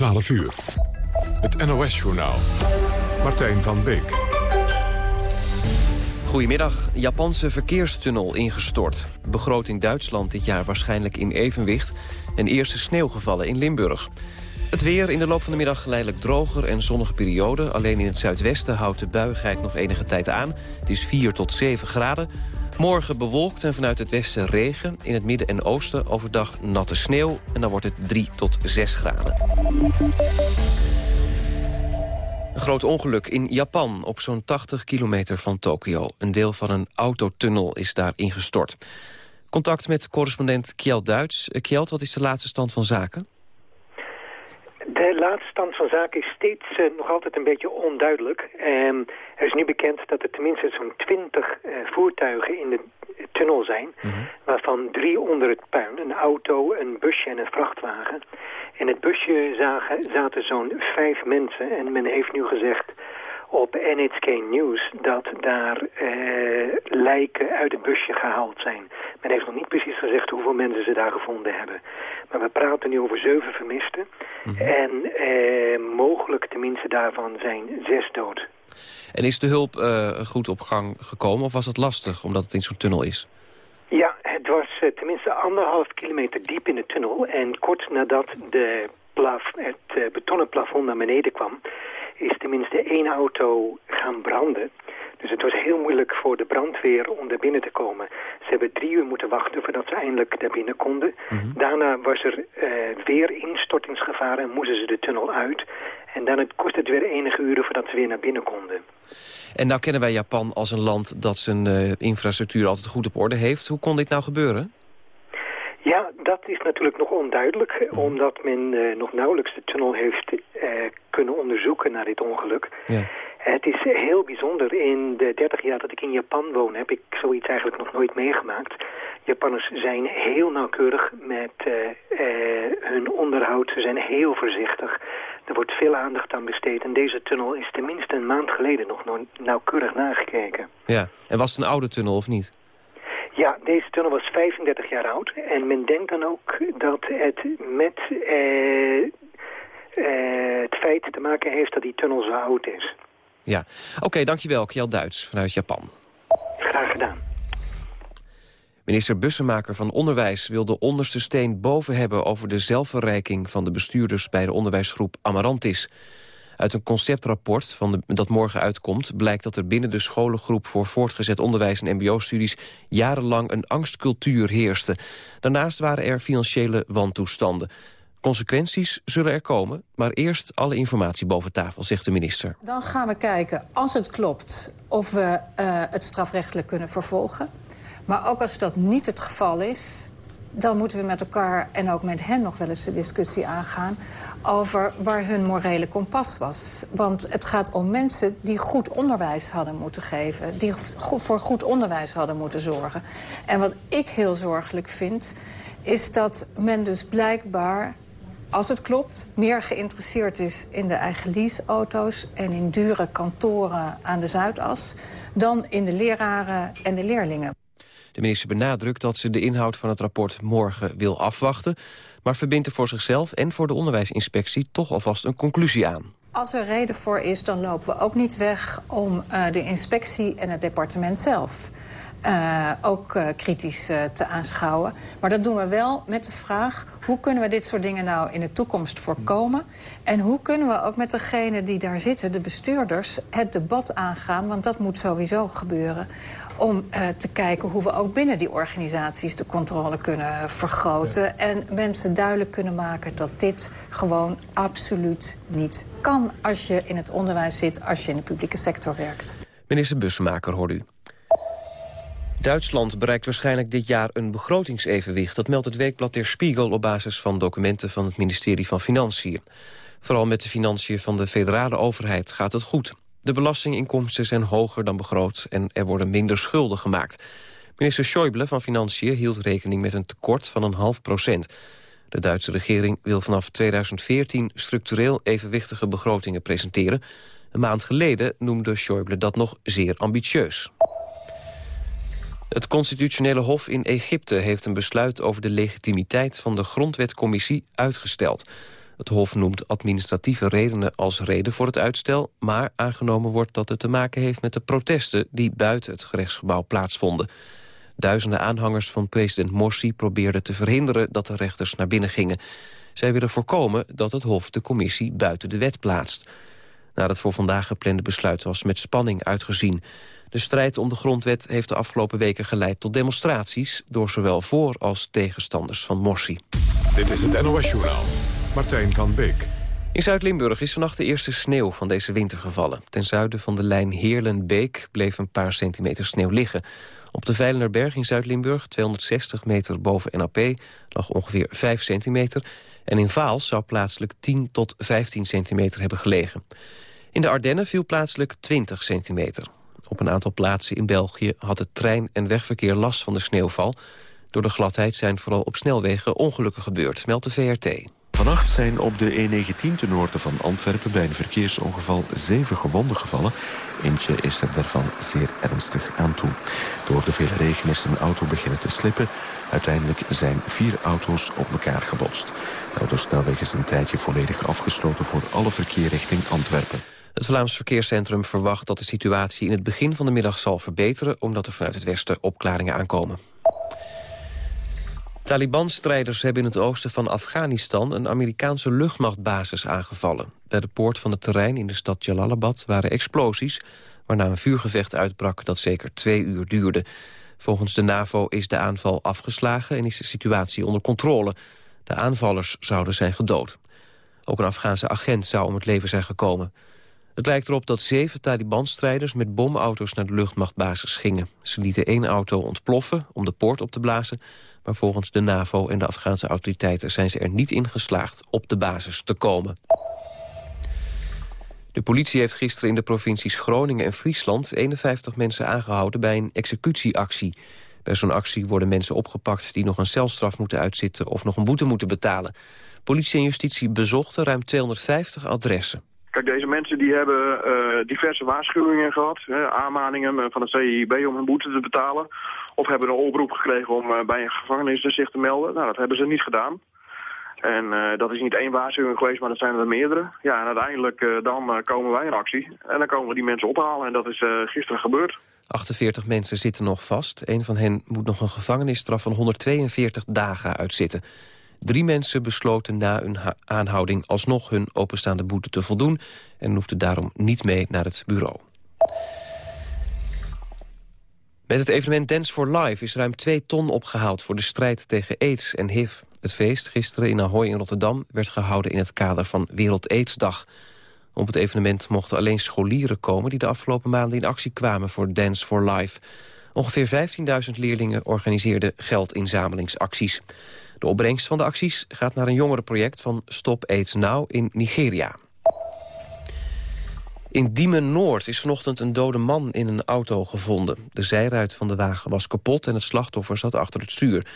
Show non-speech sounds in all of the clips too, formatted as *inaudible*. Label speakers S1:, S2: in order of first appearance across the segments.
S1: 12 uur. Het NOS-journaal. Martijn van Beek.
S2: Goedemiddag. Japanse verkeerstunnel ingestort. Begroting Duitsland dit jaar waarschijnlijk in evenwicht. En eerste sneeuwgevallen in Limburg. Het weer in de loop van de middag geleidelijk droger en zonnige periode. Alleen in het zuidwesten houdt de buigheid nog enige tijd aan. Het is 4 tot 7 graden. Morgen bewolkt en vanuit het westen regen. In het midden en oosten overdag natte sneeuw. En dan wordt het 3 tot 6 graden. Een groot ongeluk in Japan op zo'n 80 kilometer van Tokio. Een deel van een autotunnel is daar ingestort. Contact met correspondent Kjeld Duits. Eh, Kjeld, wat is de laatste stand van zaken?
S3: De laatste stand van zaken is steeds uh, nog altijd een beetje onduidelijk. Um, er is nu bekend dat er tenminste zo'n twintig uh, voertuigen in de tunnel zijn... Mm -hmm. waarvan drie onder het puin. Een auto, een busje en een vrachtwagen. In het busje zagen, zaten zo'n vijf mensen en men heeft nu gezegd op NHK News dat daar uh, lijken uit het busje gehaald zijn. Men heeft nog niet precies gezegd hoeveel mensen ze daar gevonden hebben. Maar we praten nu over zeven vermisten. Mm -hmm. En uh, mogelijk tenminste daarvan zijn zes dood.
S2: En is de hulp uh, goed op gang gekomen of was het lastig omdat het in zo'n tunnel is?
S3: Ja, het was tenminste anderhalf kilometer diep in de tunnel. En kort nadat de plaf, het betonnen plafond naar beneden kwam is tenminste één auto gaan branden. Dus het was heel moeilijk voor de brandweer om daar binnen te komen. Ze hebben drie uur moeten wachten voordat ze eindelijk daar binnen konden. Mm -hmm. Daarna was er uh, weer instortingsgevaar en moesten ze de tunnel uit. En dan kostte het weer enige uren voordat ze weer naar binnen konden.
S2: En nou kennen wij Japan als een land dat zijn uh, infrastructuur altijd goed op orde heeft. Hoe kon dit nou gebeuren?
S3: Ja, dat is natuurlijk nog onduidelijk, mm. omdat men uh, nog nauwelijks de tunnel heeft uh, kunnen onderzoeken naar dit ongeluk. Ja. Het is heel bijzonder. In de 30 jaar dat ik in Japan woon heb ik zoiets eigenlijk nog nooit meegemaakt. Japanners zijn heel nauwkeurig met uh, hun onderhoud. Ze zijn heel voorzichtig. Er wordt veel aandacht aan besteed. En deze tunnel is tenminste een maand geleden nog nauwkeurig nagekeken.
S2: Ja, en was het een oude tunnel of niet?
S3: Ja, deze tunnel was 35 jaar oud. En men denkt dan ook dat het met eh, eh, het feit te maken heeft dat die tunnel zo oud is.
S2: Ja, oké, okay, dankjewel. Kjell Duits vanuit Japan.
S3: Graag gedaan.
S2: Minister Bussemaker van Onderwijs wil de onderste steen boven hebben... over de zelfverrijking van de bestuurders bij de onderwijsgroep Amarantis. Uit een conceptrapport van dat morgen uitkomt... blijkt dat er binnen de scholengroep voor voortgezet onderwijs en mbo-studies... jarenlang een angstcultuur heerste. Daarnaast waren er financiële wantoestanden. Consequenties zullen er komen, maar eerst alle informatie boven tafel, zegt de minister.
S4: Dan gaan we kijken, als het klopt, of we uh, het strafrechtelijk kunnen vervolgen. Maar ook als dat niet het geval is, dan moeten we met elkaar en ook met hen nog wel eens de discussie aangaan... over waar hun morele kompas was. Want het gaat om mensen die goed onderwijs hadden moeten geven... die voor goed onderwijs hadden moeten zorgen. En wat ik heel zorgelijk vind, is dat men dus blijkbaar als het klopt, meer geïnteresseerd is in de eigen leaseauto's... en in dure kantoren aan de Zuidas... dan in de leraren en de leerlingen.
S2: De minister benadrukt dat ze de inhoud van het rapport morgen wil afwachten... maar verbindt er voor zichzelf en voor de onderwijsinspectie toch alvast een conclusie aan.
S4: Als er reden voor is, dan lopen we ook niet weg om uh, de inspectie en het departement zelf... Uh, ook uh, kritisch te aanschouwen. Maar dat doen we wel met de vraag... hoe kunnen we dit soort dingen nou in de toekomst voorkomen? En hoe kunnen we ook met degenen die daar zitten, de bestuurders... het debat aangaan, want dat moet sowieso gebeuren om uh, te kijken hoe we ook binnen die organisaties de controle kunnen vergroten. Ja. En mensen duidelijk kunnen maken dat dit gewoon absoluut niet kan... als je in het onderwijs zit, als je in de publieke sector werkt.
S2: Minister Bussemaker, hoort u. Duitsland bereikt waarschijnlijk dit jaar een begrotingsevenwicht. Dat meldt het weekblad Der Spiegel op basis van documenten van het ministerie van Financiën. Vooral met de financiën van de federale overheid gaat het goed. De belastinginkomsten zijn hoger dan begroot en er worden minder schulden gemaakt. Minister Schäuble van Financiën hield rekening met een tekort van een half procent. De Duitse regering wil vanaf 2014 structureel evenwichtige begrotingen presenteren. Een maand geleden noemde Schäuble dat nog zeer ambitieus. Het constitutionele hof in Egypte heeft een besluit over de legitimiteit van de grondwetcommissie uitgesteld. Het Hof noemt administratieve redenen als reden voor het uitstel... maar aangenomen wordt dat het te maken heeft met de protesten... die buiten het gerechtsgebouw plaatsvonden. Duizenden aanhangers van president Morsi probeerden te verhinderen... dat de rechters naar binnen gingen. Zij willen voorkomen dat het Hof de commissie buiten de wet plaatst. Na het voor vandaag geplande besluit was met spanning uitgezien. De strijd om de grondwet heeft de afgelopen weken geleid tot demonstraties... door zowel voor- als tegenstanders van Morsi.
S1: Dit is het NOS-journaal. Martijn van Beek.
S2: In Zuid-Limburg is vannacht de eerste sneeuw van deze winter gevallen. Ten zuiden van de lijn Heerlen-Beek bleef een paar centimeter sneeuw liggen. Op de Veilenerberg in Zuid-Limburg, 260 meter boven NAP, lag ongeveer 5 centimeter. En in Vaals zou plaatselijk 10 tot 15 centimeter hebben gelegen. In de Ardennen viel plaatselijk 20 centimeter. Op een aantal plaatsen in België had het trein- en wegverkeer last van de sneeuwval. Door de gladheid zijn vooral op snelwegen ongelukken gebeurd, meldt de VRT.
S5: Vannacht zijn op de E19 ten noorden van Antwerpen bij een verkeersongeval zeven gewonden gevallen. Eentje is er daarvan zeer ernstig aan toe. Door de vele regen is een auto beginnen te slippen. Uiteindelijk zijn vier auto's op elkaar gebotst. De autosnelweg is een tijdje volledig afgesloten voor alle verkeer richting Antwerpen.
S2: Het Vlaams Verkeerscentrum verwacht dat de situatie in het begin van de middag zal verbeteren... omdat er vanuit het westen opklaringen aankomen. Taliban-strijders hebben in het oosten van Afghanistan... een Amerikaanse luchtmachtbasis aangevallen. Bij de poort van het terrein in de stad Jalalabad waren explosies... waarna een vuurgevecht uitbrak dat zeker twee uur duurde. Volgens de NAVO is de aanval afgeslagen en is de situatie onder controle. De aanvallers zouden zijn gedood. Ook een Afghaanse agent zou om het leven zijn gekomen. Het lijkt erop dat zeven Taliban-strijders met bomauto's naar de luchtmachtbasis gingen. Ze lieten één auto ontploffen om de poort op te blazen... maar volgens de NAVO en de Afghaanse autoriteiten zijn ze er niet in geslaagd op de basis te komen. De politie heeft gisteren in de provincies Groningen en Friesland 51 mensen aangehouden bij een executieactie. Bij zo'n actie worden mensen opgepakt die nog een celstraf moeten uitzitten of nog een boete moeten betalen. Politie en justitie bezochten ruim 250 adressen.
S6: Kijk, deze mensen die hebben uh, diverse waarschuwingen gehad, hè, aanmaningen eh, van het CIB om hun boete te betalen. Of hebben een oproep gekregen om uh, bij een gevangenis zich te melden. Nou, dat hebben ze niet gedaan. En dat is niet één waarschuwing geweest, maar dat zijn er meerdere. Ja, en uiteindelijk dan komen wij in actie. En dan komen we die mensen ophalen. En dat is gisteren gebeurd.
S2: 48 mensen zitten nog vast. Een van hen moet nog een gevangenisstraf van 142 dagen uitzitten. Drie mensen besloten na hun aanhouding alsnog hun openstaande boete te voldoen... en hoefden daarom niet mee naar het bureau. Met het evenement Dance for Life is ruim 2 ton opgehaald... voor de strijd tegen aids en HIV. Het feest, gisteren in Ahoy in Rotterdam... werd gehouden in het kader van Wereld Aidsdag. Op het evenement mochten alleen scholieren komen... die de afgelopen maanden in actie kwamen voor Dance for Life. Ongeveer 15.000 leerlingen organiseerden geldinzamelingsacties. De opbrengst van de acties gaat naar een jongerenproject van Stop AIDS Now in Nigeria. In Diemen Noord is vanochtend een dode man in een auto gevonden. De zijruit van de wagen was kapot en het slachtoffer zat achter het stuur.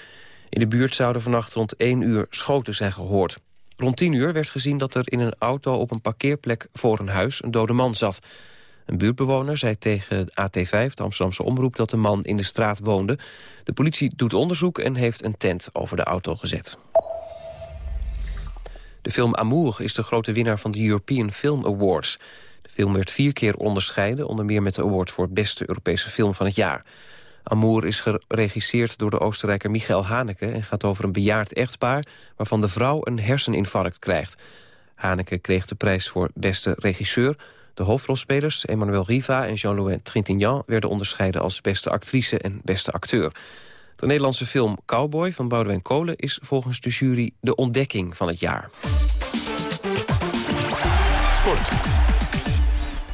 S2: In de buurt zouden vannacht rond 1 uur schoten zijn gehoord. Rond 10 uur werd gezien dat er in een auto op een parkeerplek voor een huis een dode man zat. Een buurtbewoner zei tegen AT5, de Amsterdamse omroep, dat de man in de straat woonde. De politie doet onderzoek en heeft een tent over de auto gezet. De film Amour is de grote winnaar van de European Film Awards. De film werd vier keer onderscheiden, onder meer met de award voor beste Europese film van het jaar. Amour is geregisseerd door de Oostenrijker Michael Haneke... en gaat over een bejaard echtpaar waarvan de vrouw een herseninfarct krijgt. Haneke kreeg de prijs voor beste regisseur... De hoofdrolspelers, Emmanuel Riva en Jean-Louis Trintignant... werden onderscheiden als beste actrice en beste acteur. De Nederlandse film Cowboy van Boudewijn Kolen... is volgens de jury de ontdekking van het jaar.
S1: Sport.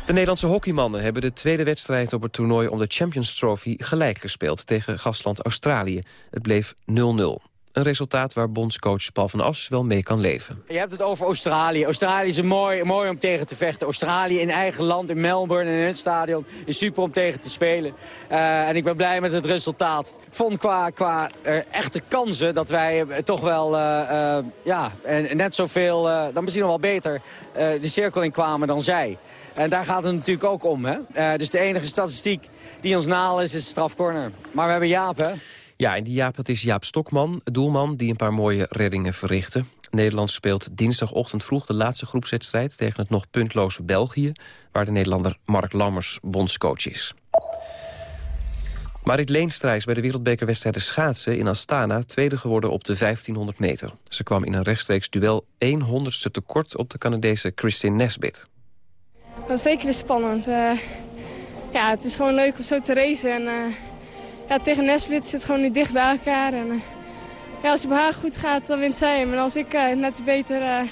S2: De Nederlandse hockeymannen hebben de tweede wedstrijd op het toernooi om de Champions Trophy gelijk gespeeld tegen gastland Australië. Het bleef 0-0. Een resultaat waar bondscoach Paul van As wel mee kan leven.
S7: Je hebt het over Australië. Australië is mooi, mooi om tegen te vechten. Australië in eigen land, in Melbourne, in het stadion, is super om tegen te spelen. Uh, en ik ben blij met het resultaat. Ik vond qua, qua uh, echte kansen dat wij uh, toch wel, ja, en net zoveel, dan misschien nog wel beter, de cirkel in kwamen dan zij. En daar gaat het natuurlijk ook om. Hè? dus de enige statistiek die ons naal is, is strafcorner. Maar we hebben Jaap, hè?
S2: Ja, en die Jaap, dat is Jaap Stokman, doelman... die een paar mooie reddingen verrichtte. Nederland speelt dinsdagochtend vroeg de laatste groepswedstrijd... tegen het nog puntloze België, waar de Nederlander Mark Lammers bondscoach is. Marit Leenstra is bij de wereldbekerwedstrijden schaatsen in Astana... tweede geworden op de 1500 meter. Ze kwam in een rechtstreeks duel 100ste tekort op de Canadese Christine Nesbit.
S8: Dat is zeker spannend. Uh, ja, het is gewoon leuk om zo te racen. En, uh, ja, tegen Nesbit zit gewoon niet dicht bij elkaar. En, uh, ja, als het bij haar goed gaat, dan wint zij hem. En als ik net beter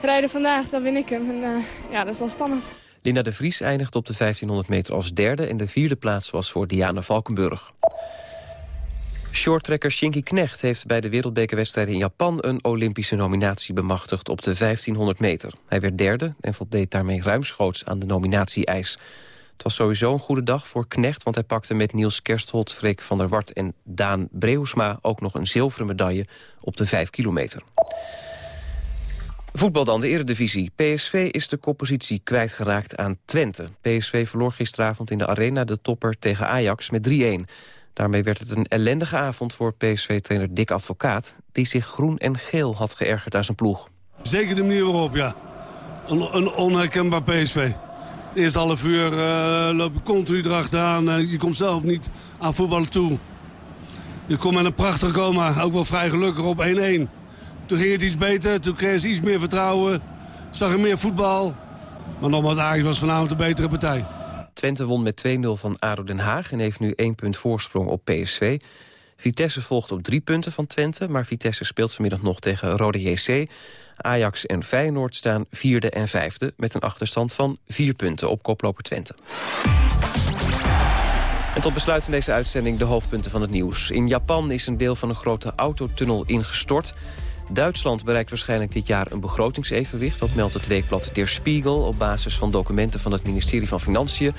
S8: rijden vandaag, dan win ik hem. En, ja, dat is wel spannend.
S2: Linda de Vries eindigt op de 1500 meter als derde... en de vierde plaats was voor Diana Valkenburg. Shorttrekker Shinky Knecht heeft bij de wereldbekerwedstrijden in Japan... een Olympische nominatie bemachtigd op de 1500 meter. Hij werd derde en voldeed daarmee ruimschoots aan de nominatie-eis. Het was sowieso een goede dag voor Knecht... want hij pakte met Niels Kerstholt, Freek van der Wart en Daan Breusma... ook nog een zilveren medaille op de 5 kilometer. Voetbal dan, de eredivisie. PSV is de koppositie kwijtgeraakt aan Twente. PSV verloor gisteravond in de arena de topper tegen Ajax met 3-1. Daarmee werd het een ellendige avond voor PSV-trainer Dick Advocaat... die zich groen en geel had geërgerd aan zijn ploeg.
S9: Zeker de manier waarop, ja. Een, een onherkenbaar PSV. De eerste half uur uh, loop je continu erachteraan. Je komt zelf niet aan voetballen toe. Je komt met een prachtig coma, ook wel vrij gelukkig op 1-1. Toen ging het iets beter, toen kreeg ze iets meer vertrouwen. Zag er meer voetbal. Maar nogmaals, Ajax was vanavond de betere partij.
S2: Twente won met 2-0 van ADO Den Haag... en heeft nu één punt voorsprong op PSV. Vitesse volgt op drie punten van Twente... maar Vitesse speelt vanmiddag nog tegen Rode JC. Ajax en Feyenoord staan vierde en vijfde... met een achterstand van vier punten op koploper Twente. En tot besluit in deze uitzending de hoofdpunten van het nieuws. In Japan is een deel van een grote autotunnel ingestort... Duitsland bereikt waarschijnlijk dit jaar een begrotingsevenwicht. Dat meldt het weekblad Der Spiegel op basis van documenten van het ministerie van Financiën.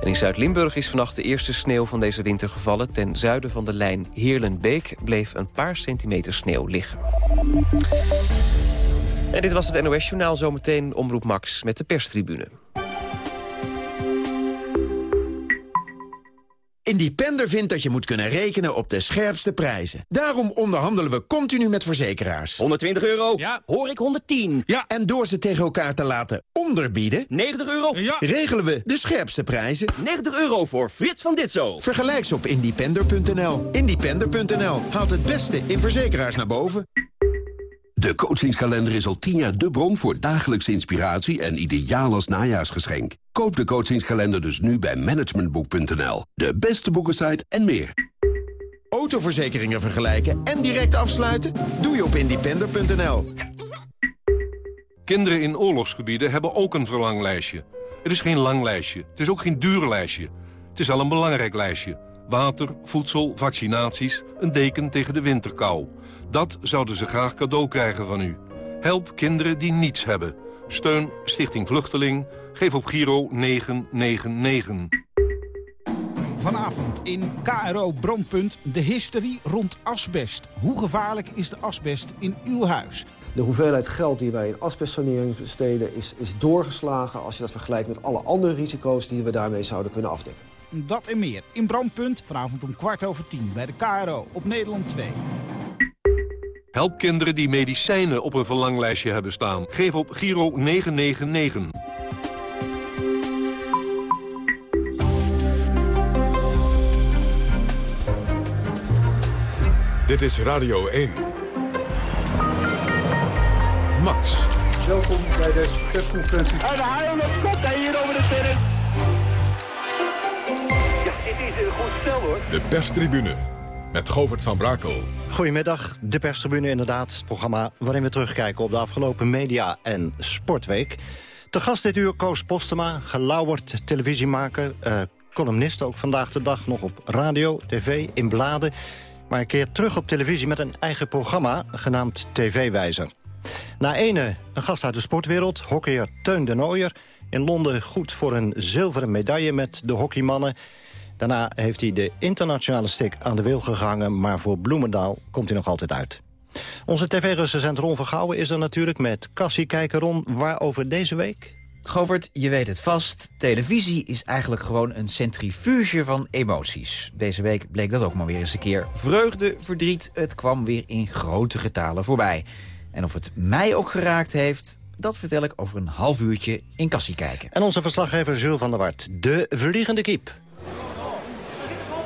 S2: En in Zuid-Limburg is vannacht de eerste sneeuw van deze winter gevallen. Ten zuiden van de lijn Heerlenbeek bleef een paar centimeter sneeuw liggen. En dit was het NOS-journaal, zometeen Omroep Max met de perstribune.
S10: Independer vindt dat je moet kunnen rekenen op de scherpste prijzen. Daarom onderhandelen we continu met verzekeraars.
S11: 120 euro? Ja. Hoor ik 110?
S10: Ja. En door ze tegen elkaar te laten onderbieden...
S11: 90 euro?
S10: Ja. Regelen we de scherpste prijzen.
S11: 90 euro voor Frits van Ditzo.
S10: Vergelijk ze op independer.nl. Independer.nl haalt het beste in verzekeraars naar boven.
S12: De coachingskalender is al tien jaar de bron voor dagelijkse inspiratie en ideaal als najaarsgeschenk. Koop de coachingskalender dus nu bij managementboek.nl. De beste boekensite en meer.
S10: Autoverzekeringen vergelijken en direct afsluiten? Doe je op independer.nl.
S13: Kinderen in oorlogsgebieden hebben ook een verlanglijstje. Het is geen lang lijstje, het is ook geen dure lijstje. Het is al een belangrijk lijstje. Water, voedsel, vaccinaties, een deken tegen de winterkou... Dat zouden ze graag cadeau krijgen van u. Help kinderen die niets hebben. Steun Stichting Vluchteling. Geef op Giro 999.
S14: Vanavond in KRO Brandpunt de hysterie rond asbest. Hoe gevaarlijk is de asbest in uw huis?
S15: De hoeveelheid geld die wij in asbestsanering besteden is, is doorgeslagen... als je dat vergelijkt met alle andere risico's die we daarmee zouden kunnen afdekken.
S14: Dat en meer in Brandpunt vanavond om kwart over tien bij de KRO op Nederland 2.
S13: Help kinderen die medicijnen op een verlanglijstje hebben staan. Geef op Giro 999.
S1: Dit is Radio 1. Max.
S16: Welkom bij deze persconferentie.
S17: En de haal komt hij hier over de terrein. Ja, dit is een goed stel hoor.
S1: De perstribune met Govert van Brakel.
S18: Goedemiddag, de perstribune inderdaad. Het programma waarin we terugkijken op de afgelopen media- en sportweek. Te gast dit uur Koos Postema, gelauwerd televisiemaker... Uh, columnist ook vandaag de dag nog op radio, tv, in bladen... maar een keer terug op televisie met een eigen programma genaamd TV-wijzer. Na ene een gast uit de sportwereld, hockeyer Teun de Nooier... in Londen goed voor een zilveren medaille met de hockeymannen... Daarna heeft hij de internationale stick aan de wil gegangen... maar voor Bloemendaal komt hij nog altijd uit. Onze tv-recensent Ron Vergouwen is er natuurlijk met Cassie Kijker. Ron, waarover deze week?
S19: Govert, je weet het vast. Televisie is eigenlijk gewoon een centrifuge van emoties. Deze week bleek dat ook maar weer eens een keer. Vreugde, verdriet, het kwam weer in grote getalen voorbij. En of het mij ook geraakt heeft, dat vertel ik over een half uurtje in Kassie kijken.
S18: En onze verslaggever Jules van der Wart, de vliegende kiep.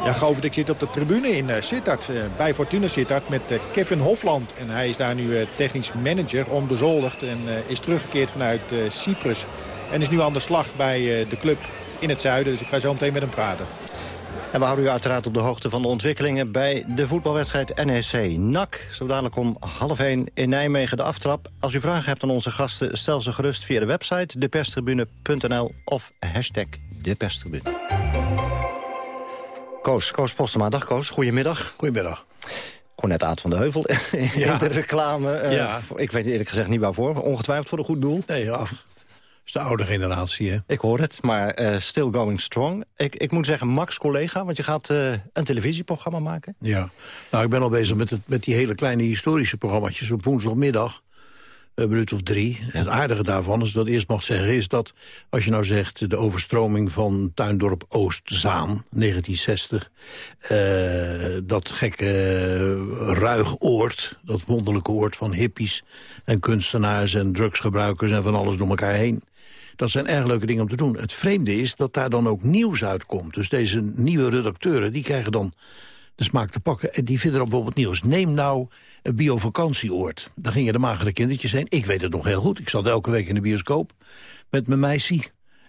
S20: Ja, Govert, ik zit op de tribune in uh, Sittard, uh, bij Fortuna Sittard, met uh, Kevin Hofland. En hij is daar nu technisch manager, onbezoldigd en is teruggekeerd vanuit Cyprus. En is nu aan de slag bij de club in het zuiden, dus ik ga zo meteen met hem praten.
S18: En we houden u uiteraard op de hoogte van de ontwikkelingen... bij de voetbalwedstrijd NEC NAC. Zo dadelijk om half 1 in Nijmegen de aftrap. Als u vragen hebt aan onze gasten, stel ze gerust via de website... deperstribune.nl of hashtag deperstribune. Koos, Koos Postema. Dag Koos, goedemiddag.
S21: Goedemiddag.
S18: net Aad van de Heuvel *laughs* in de reclame. Uh, ja. Ik weet eerlijk gezegd niet waarvoor. Ongetwijfeld voor een goed doel.
S21: Nee, ja is de oude generatie, hè?
S18: Ik hoor het, maar uh, still going strong. Ik, ik moet zeggen, Max, collega, want je gaat uh, een televisieprogramma maken.
S21: Ja, nou, ik ben al bezig met, het, met die hele kleine historische programma's op woensdagmiddag. Een minuut of drie. Het aardige daarvan, als ik dat eerst mag zeggen... is dat als je nou zegt de overstroming van Tuindorp Oostzaan, 1960... Uh, dat gekke ruig oord, dat wonderlijke oord van hippies... en kunstenaars en drugsgebruikers en van alles door elkaar heen... Dat zijn erg leuke dingen om te doen. Het vreemde is dat daar dan ook nieuws uitkomt. Dus deze nieuwe redacteuren, die krijgen dan de smaak te pakken. En die vinden dan bijvoorbeeld nieuws. Neem nou een biovakantieoord. Daar gingen de magere kindertjes heen. Ik weet het nog heel goed. Ik zat elke week in de bioscoop met mijn meisje.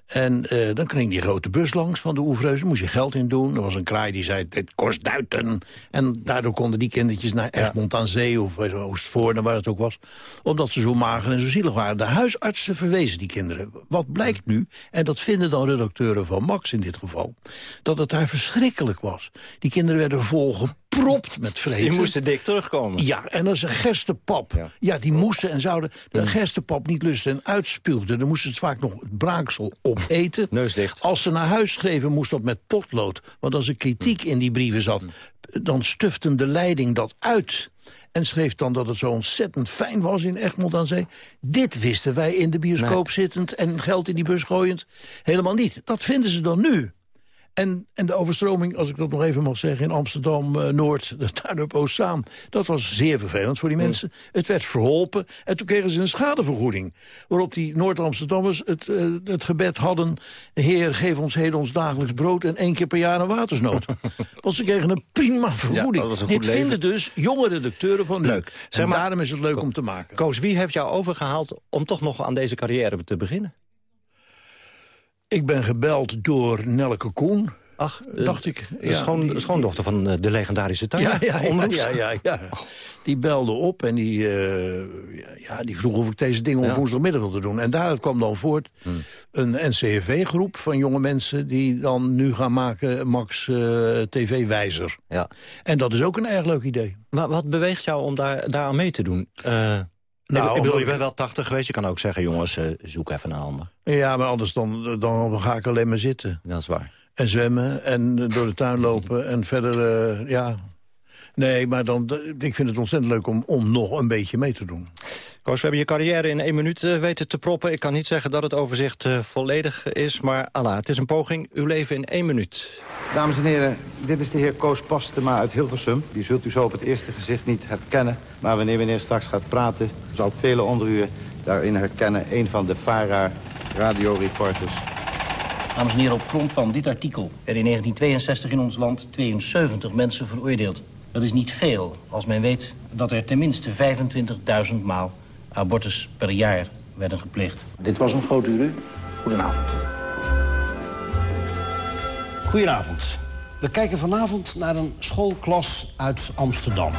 S21: En uh, dan ging die grote bus langs van de Oevreuzen. Moest je geld in doen. Er was een kraai die zei, het kost duiten. En daardoor konden die kindertjes naar Egmond aan Zee... of Oostvoorne, waar het ook was. Omdat ze zo mager en zo zielig waren. De huisartsen verwezen die kinderen. Wat blijkt nu, en dat vinden dan redacteuren van Max in dit geval... dat het daar verschrikkelijk was. Die kinderen werden volgepropt met vreten.
S18: Die moesten dik terugkomen.
S21: Ja, en als een gerstepap. Ja. ja, die moesten en zouden de gerstepap niet lusten en uitspuugden. Dan moesten ze vaak nog het braaksel op eten.
S18: Neus dicht.
S21: Als ze naar huis schreven, moest dat met potlood. Want als er kritiek in die brieven zat, dan stuften de leiding dat uit en schreef dan dat het zo ontzettend fijn was in Egmond aan Zee. Dit wisten wij in de bioscoop zittend en geld in die bus gooiend helemaal niet. Dat vinden ze dan nu. En, en de overstroming, als ik dat nog even mag zeggen... in Amsterdam-Noord, uh, *laughs* de tuin op Oostzaan... dat was zeer vervelend voor die mensen. Het werd verholpen en toen kregen ze een schadevergoeding. Waarop die Noord-Amsterdammers het, uh, het gebed hadden... Heer, geef ons heden ons dagelijks brood... en één keer per jaar een watersnood. *laughs* Want ze kregen een prima vergoeding. Ja, Dit vinden dus jonge redacteuren van leuk. Zeg maar, daarom is het leuk om te maken.
S18: Koos, wie heeft jou overgehaald om toch nog aan deze carrière te beginnen?
S21: Ik ben gebeld door Nelke Koen.
S18: Ach, dacht ik. Ja, schoon, die, schoondochter van eh, de legendarische tuin.
S21: Ja, ja, ja, ja, ja, Die belde op en die, uh, ja, die vroeg of ik deze dingen op woensdagmiddag wilde doen. En daaruit kwam dan voort hmm. een NCV-groep van jonge mensen... die dan nu gaan maken Max uh, TV-wijzer. Ja. En dat is ook een erg leuk idee.
S18: Maar wat beweegt jou om daar, daar aan mee te doen? Nou, ik bedoel, je bent wel 80 geweest. Je kan ook zeggen, jongens, uh, zoek even een ander.
S21: Ja, maar anders dan, dan ga ik alleen maar zitten.
S18: Dat is waar.
S21: En zwemmen en door de tuin lopen en verder, uh, ja... Nee, maar dan, ik vind het ontzettend leuk om, om nog een beetje mee te doen.
S18: Koos, we hebben je carrière in één minuut uh, weten te proppen. Ik kan niet zeggen dat het overzicht uh, volledig is, maar Allah, het is een poging. Uw leven in één minuut.
S22: Dames en heren, dit is de heer Koos Postema uit Hilversum. Die zult u zo op het eerste gezicht niet herkennen. Maar wanneer meneer straks gaat praten, zal velen onder u daarin herkennen. Een van de FARA radioreporters.
S23: Dames en heren, op grond van dit artikel werden in 1962 in ons land 72 mensen veroordeeld. Dat is niet veel als men weet dat er tenminste 25.000 maal abortus per jaar werden gepleegd.
S22: Dit was een groot uur. Goedenavond. Goedenavond. We kijken vanavond naar een schoolklas uit Amsterdam.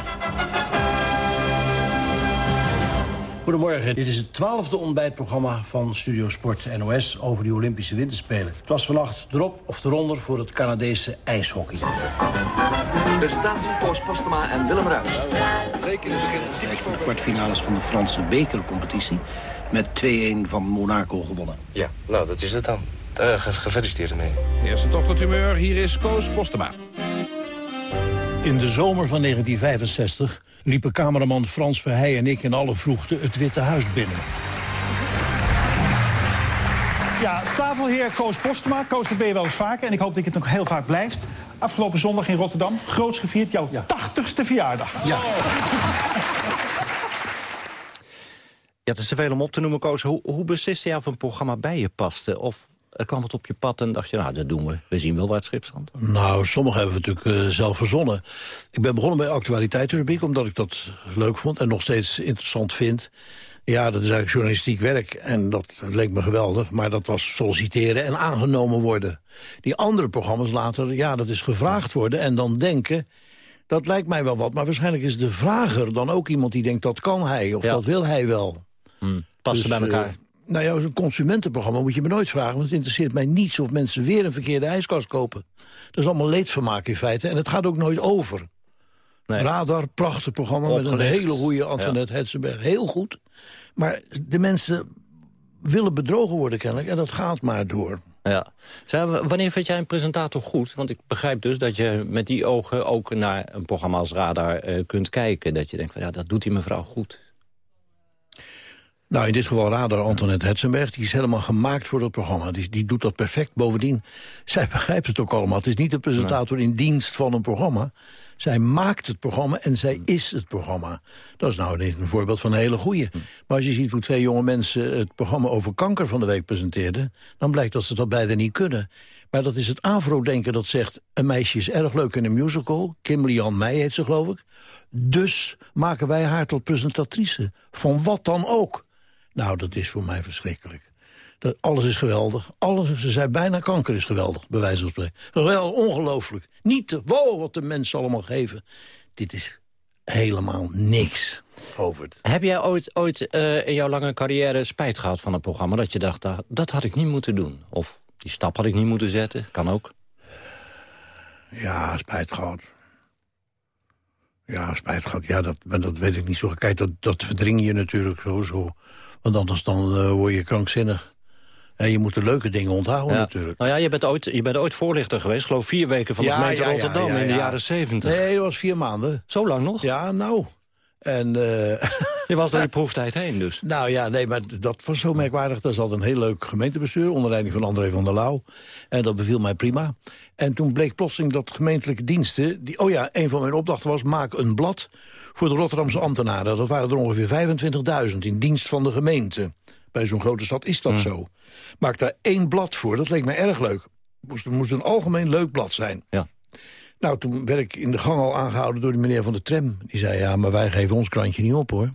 S22: Goedemorgen, dit is het twaalfde ontbijtprogramma van Studio Sport NOS over de Olympische Winterspelen. Het was vannacht erop of eronder voor het Canadese ijshockey.
S24: Presentatie Koos Postema en Willem Ruijs.
S22: De kwartfinales van de Franse bekercompetitie met 2-1 van Monaco gewonnen.
S24: Ja, nou dat is het dan. Uh, gefeliciteerd ermee.
S14: Eerste ochtendhumeur, hier is Koos Postema.
S21: In de zomer van 1965 liepen cameraman Frans Verheij en ik in alle vroegte het Witte Huis binnen.
S14: Ja, tafelheer Koos Postema. Koos, dat ben je wel eens vaker. En ik hoop dat je het nog heel vaak blijft. Afgelopen zondag in Rotterdam, groots gevierd, jouw ja. 80ste verjaardag.
S21: Ja.
S18: Ja, het is te veel om op te noemen, Koos. Hoe, hoe besliste jij of een programma bij je paste? Of er kwam het op je pad en dacht je, nou, dat doen we. We zien wel waar het schip strandt.
S21: Nou, sommige hebben we natuurlijk uh, zelf verzonnen. Ik ben begonnen bij actualiteitsrubriek, omdat ik dat leuk vond... en nog steeds interessant vind. Ja, dat is eigenlijk journalistiek werk en dat leek me geweldig. Maar dat was solliciteren en aangenomen worden. Die andere programma's later, ja, dat is gevraagd worden en dan denken... Dat lijkt mij wel wat, maar waarschijnlijk is de vrager dan ook iemand die denkt... dat kan hij of dat wil hij wel.
S18: Hmm. Passen dus, bij elkaar.
S21: Nou ja, een consumentenprogramma moet je me nooit vragen... want het interesseert mij niets of mensen weer een verkeerde ijskast kopen. Dat is allemaal leedvermaak in feite en het gaat ook nooit over. Nee. Radar, prachtig programma met een hele goede Antoinette ja. Hetzenberg. Heel goed. Maar de mensen willen bedrogen worden kennelijk en dat gaat maar door.
S18: Ja. wanneer vind jij een presentator goed? Want ik begrijp dus dat je met die ogen ook naar een programma als Radar uh, kunt kijken. Dat je denkt van ja, dat doet die mevrouw goed.
S21: Nou, in dit geval Radar Antoinette Hetzenberg. Die is helemaal gemaakt voor dat programma. Die, die doet dat perfect. Bovendien, *laughs* zij begrijpt het ook allemaal. Het is niet de presentator in dienst van een programma. Zij maakt het programma en zij is het programma. Dat is nou een voorbeeld van een hele goeie. Maar als je ziet hoe twee jonge mensen het programma over kanker van de week presenteerden... dan blijkt dat ze dat beide niet kunnen. Maar dat is het afro-denken dat zegt... een meisje is erg leuk in een musical. Kim Jan Meij heet ze, geloof ik. Dus maken wij haar tot presentatrice. Van wat dan ook. Nou, dat is voor mij verschrikkelijk. Dat, alles is geweldig. Alles, ze zei bijna kanker is geweldig, bij wijze van spreken. Wel ongelooflijk. Niet te, wow, wat de mensen allemaal geven. Dit is helemaal niks. Over
S18: Heb jij ooit, ooit uh, in jouw lange carrière spijt gehad van een programma... dat je dacht, dat, dat had ik niet moeten doen? Of die stap had ik niet moeten zetten? Kan ook.
S21: Ja, spijt gehad. Ja, spijt gehad. Ja, dat, dat weet ik niet zo. Kijk, dat, dat verdring je natuurlijk zo. zo. Want anders dan uh, word je krankzinnig. En je moet de leuke dingen onthouden natuurlijk.
S18: Nou ja, je bent, ooit, je bent ooit voorlichter geweest. geloof vier weken van de gemeente Rotterdam in de jaren zeventig.
S21: Nee, dat was vier maanden.
S18: Zo lang nog?
S21: Ja, nou. En, uh, *laughs*
S18: je was door die proeftijd heen dus?
S21: Nou ja, nee, maar dat was zo merkwaardig. Dat zat een heel leuk gemeentebestuur onder leiding van André van der Lauw. En dat beviel mij prima. En toen bleek plotseling dat gemeentelijke diensten... Die, oh ja, een van mijn opdrachten was, maak een blad voor de Rotterdamse ambtenaren. Dat waren er ongeveer 25.000 in dienst van de gemeente. Bij zo'n grote stad is dat mm. zo. Maak daar één blad voor, dat leek me erg leuk. Het moest, moest een algemeen leuk blad zijn.
S18: Ja.
S21: Nou, toen werd ik in de gang al aangehouden door die meneer van de tram. Die zei, ja, maar wij geven ons krantje niet op, hoor.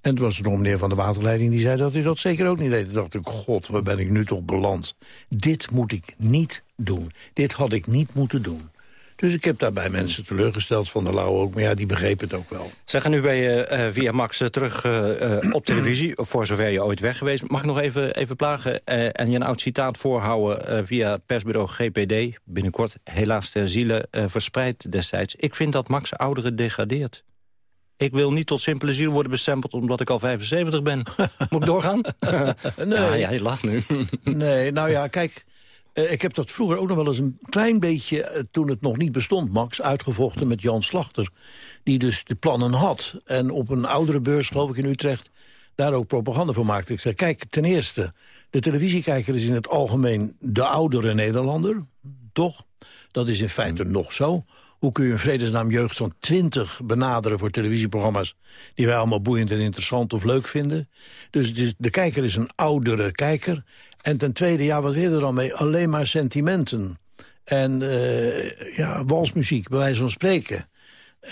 S21: En toen was er nog een meneer van de waterleiding die zei dat hij dat zeker ook niet deed. Toen dacht ik, god, waar ben ik nu toch beland? Dit moet ik niet doen. Dit had ik niet moeten doen. Dus ik heb daarbij mensen teleurgesteld van de Lauw ook. Maar ja, die begrepen het ook wel.
S18: Zeggen nu ben je uh, via Max uh, terug uh, op televisie. voor zover je ooit weg geweest. Mag ik nog even, even plagen en je een oud citaat voorhouden... via persbureau GPD. Binnenkort helaas ter ziele verspreid destijds. Ik vind dat Max ouderen degradeert. Ik wil niet tot simpele ziel worden bestempeld omdat ik al 75 ben. Moet ik doorgaan? *laughs* nee. Ja, ja, je lacht nu.
S21: nee, nou ja, kijk... Uh, ik heb dat vroeger ook nog wel eens een klein beetje... Uh, toen het nog niet bestond, Max, uitgevochten met Jan Slachter. Die dus de plannen had. En op een oudere beurs, geloof ik in Utrecht... daar ook propaganda voor maakte. Ik zei, kijk, ten eerste... de televisiekijker is in het algemeen de oudere Nederlander. Toch? Dat is in feite mm. nog zo. Hoe kun je een vredesnaam jeugd van 20 benaderen voor televisieprogramma's... die wij allemaal boeiend en interessant of leuk vinden? Dus de kijker is een oudere kijker. En ten tweede, ja, wat je er dan mee? Alleen maar sentimenten. En uh, ja, walsmuziek, bij wijze van spreken.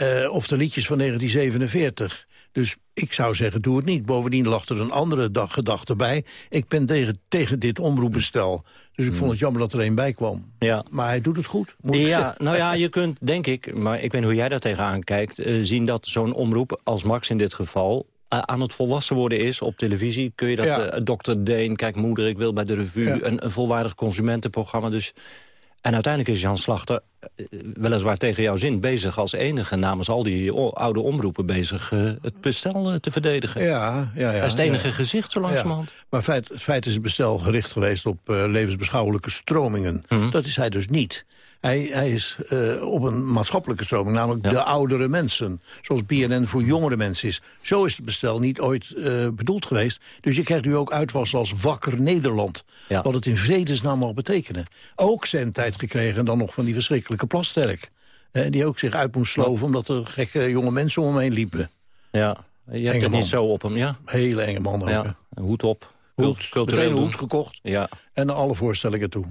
S21: Uh, of de liedjes van 1947. Dus ik zou zeggen, doe het niet. Bovendien lag er een andere dag gedachte bij. Ik ben tegen, tegen dit omroepbestel. Dus ik vond het jammer dat er een bij kwam. Ja. Maar hij doet het goed. Moet
S18: ja, nou ja, je kunt, denk ik, maar ik weet niet hoe jij daar tegenaan kijkt... Uh, zien dat zo'n omroep, als Max in dit geval... Eh, aan het volwassen worden is op televisie. Kun je dat, ja. uh, Dr. Deen, kijk moeder, ik wil bij de revue... Een, een, volwaardig consumentenprogramma. Dus, en uiteindelijk is Jan Slachter, uh, weliswaar tegen jouw zin... bezig als enige namens al die oude omroepen bezig... het bestel te verdedigen.
S21: Ja, ja, ja,
S18: dat is het enige gezicht zo langzamerhand.
S21: Maar feit, het feit is het bestel gericht geweest op levensbeschouwelijke stromingen. Mm Dat is hij dus niet. Hij, hij is uh, op een maatschappelijke stroming, namelijk de oudere mensen. Zoals BNN voor jongere mensen is. Zo is het bestel niet ooit uh, bedoeld geweest. Dus je krijgt nu ook uitwassen als wakker Nederland. Ja. Wat het in vredesnaam mag betekenen. Ook zendtijd gekregen en dan nog van die verschrikkelijke plasterk. die ook zich uit moest sloven omdat er gekke jonge mensen om hem heen liepen.
S18: Ja, Je hebt het niet zo op hem, ja?
S21: Hele enge man ook.
S18: Ja, een hoed op.
S21: Hoed,
S18: Cultureel
S21: hoed gekocht.
S18: Ja.
S21: En alle voorstellingen toe.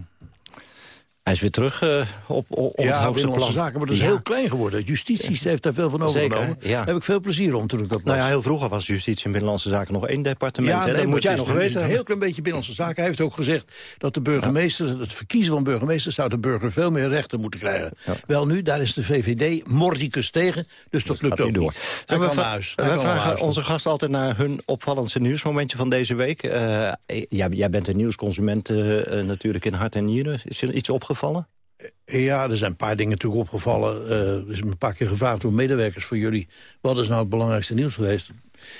S18: Hij is weer terug eh, op,
S21: ja,
S18: plan.
S21: Zaken, maar dat is
S18: Ja.
S21: heel klein geworden. Justitie heeft daar veel van
S18: Zeker,
S21: overgenomen.
S18: ja.
S21: Daar heb ik veel plezier om toen ik dat las.
S18: Nou ja, heel vroeger was justitie en binnenlandse zaken nog één departement. hè?
S21: nee,
S18: dat moet jij nog weten.
S21: Een heel klein beetje binnenlandse zaken. Hij heeft ook gezegd dat de burgemeester, het verkiezen van burgemeester... zou de burger veel meer rechten moeten krijgen. Wel nu, daar is de VVD mordicus tegen, dus dat lukt ook
S18: niet
S21: niet.
S18: door.
S21: Hij
S18: we
S21: naar
S18: va-
S21: huis.
S18: We vragen
S21: huis.
S18: onze gast altijd naar hun opvallendste nieuwsmomentje van deze week. Eh, jij, jij bent een nieuwsconsument eh, eh, natuurlijk in hart en nieren. Is er iets opgevallen?
S21: Ja, er zijn een paar dingen natuurlijk opgevallen. Eh, er is een paar keer gevraagd door medewerkers van jullie... wat is nou het belangrijkste nieuws geweest?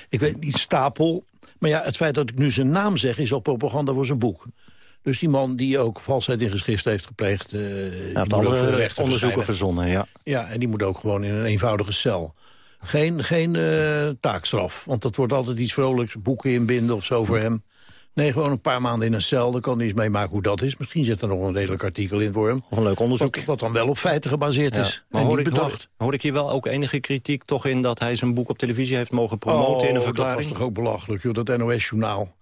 S21: Ik weet niet, Stapel. Maar ja, het feit dat ik nu zijn naam zeg... is al propaganda voor zijn boek. Dus die man die ook valsheid in geschrift heeft gepleegd... eh, voor de
S18: alle
S21: rechter
S18: onderzoeken verzonnen, ja.
S21: Ja, en die moet ook gewoon in een eenvoudige cel. Geen, geen eh, taakstraf, want dat wordt altijd iets vrolijks. Boeken inbinden of zo voor hem. Nee, gewoon een paar maanden in een cel. Dan kan hij eens meemaken hoe dat is. Misschien zit er nog een redelijk artikel in voor hem.
S18: Of een leuk onderzoek.
S21: Wat, wat dan wel op feiten gebaseerd
S18: Ja.
S21: is.
S18: Maar
S21: en
S18: hoor ik,
S21: bedacht.
S18: hoor ik hier wel ook enige kritiek toch in... dat hij zijn boek op televisie heeft mogen promoten in een
S21: Oh,
S18: verklaring?
S21: dat was toch ook belachelijk, joh, dat NOS-journaal.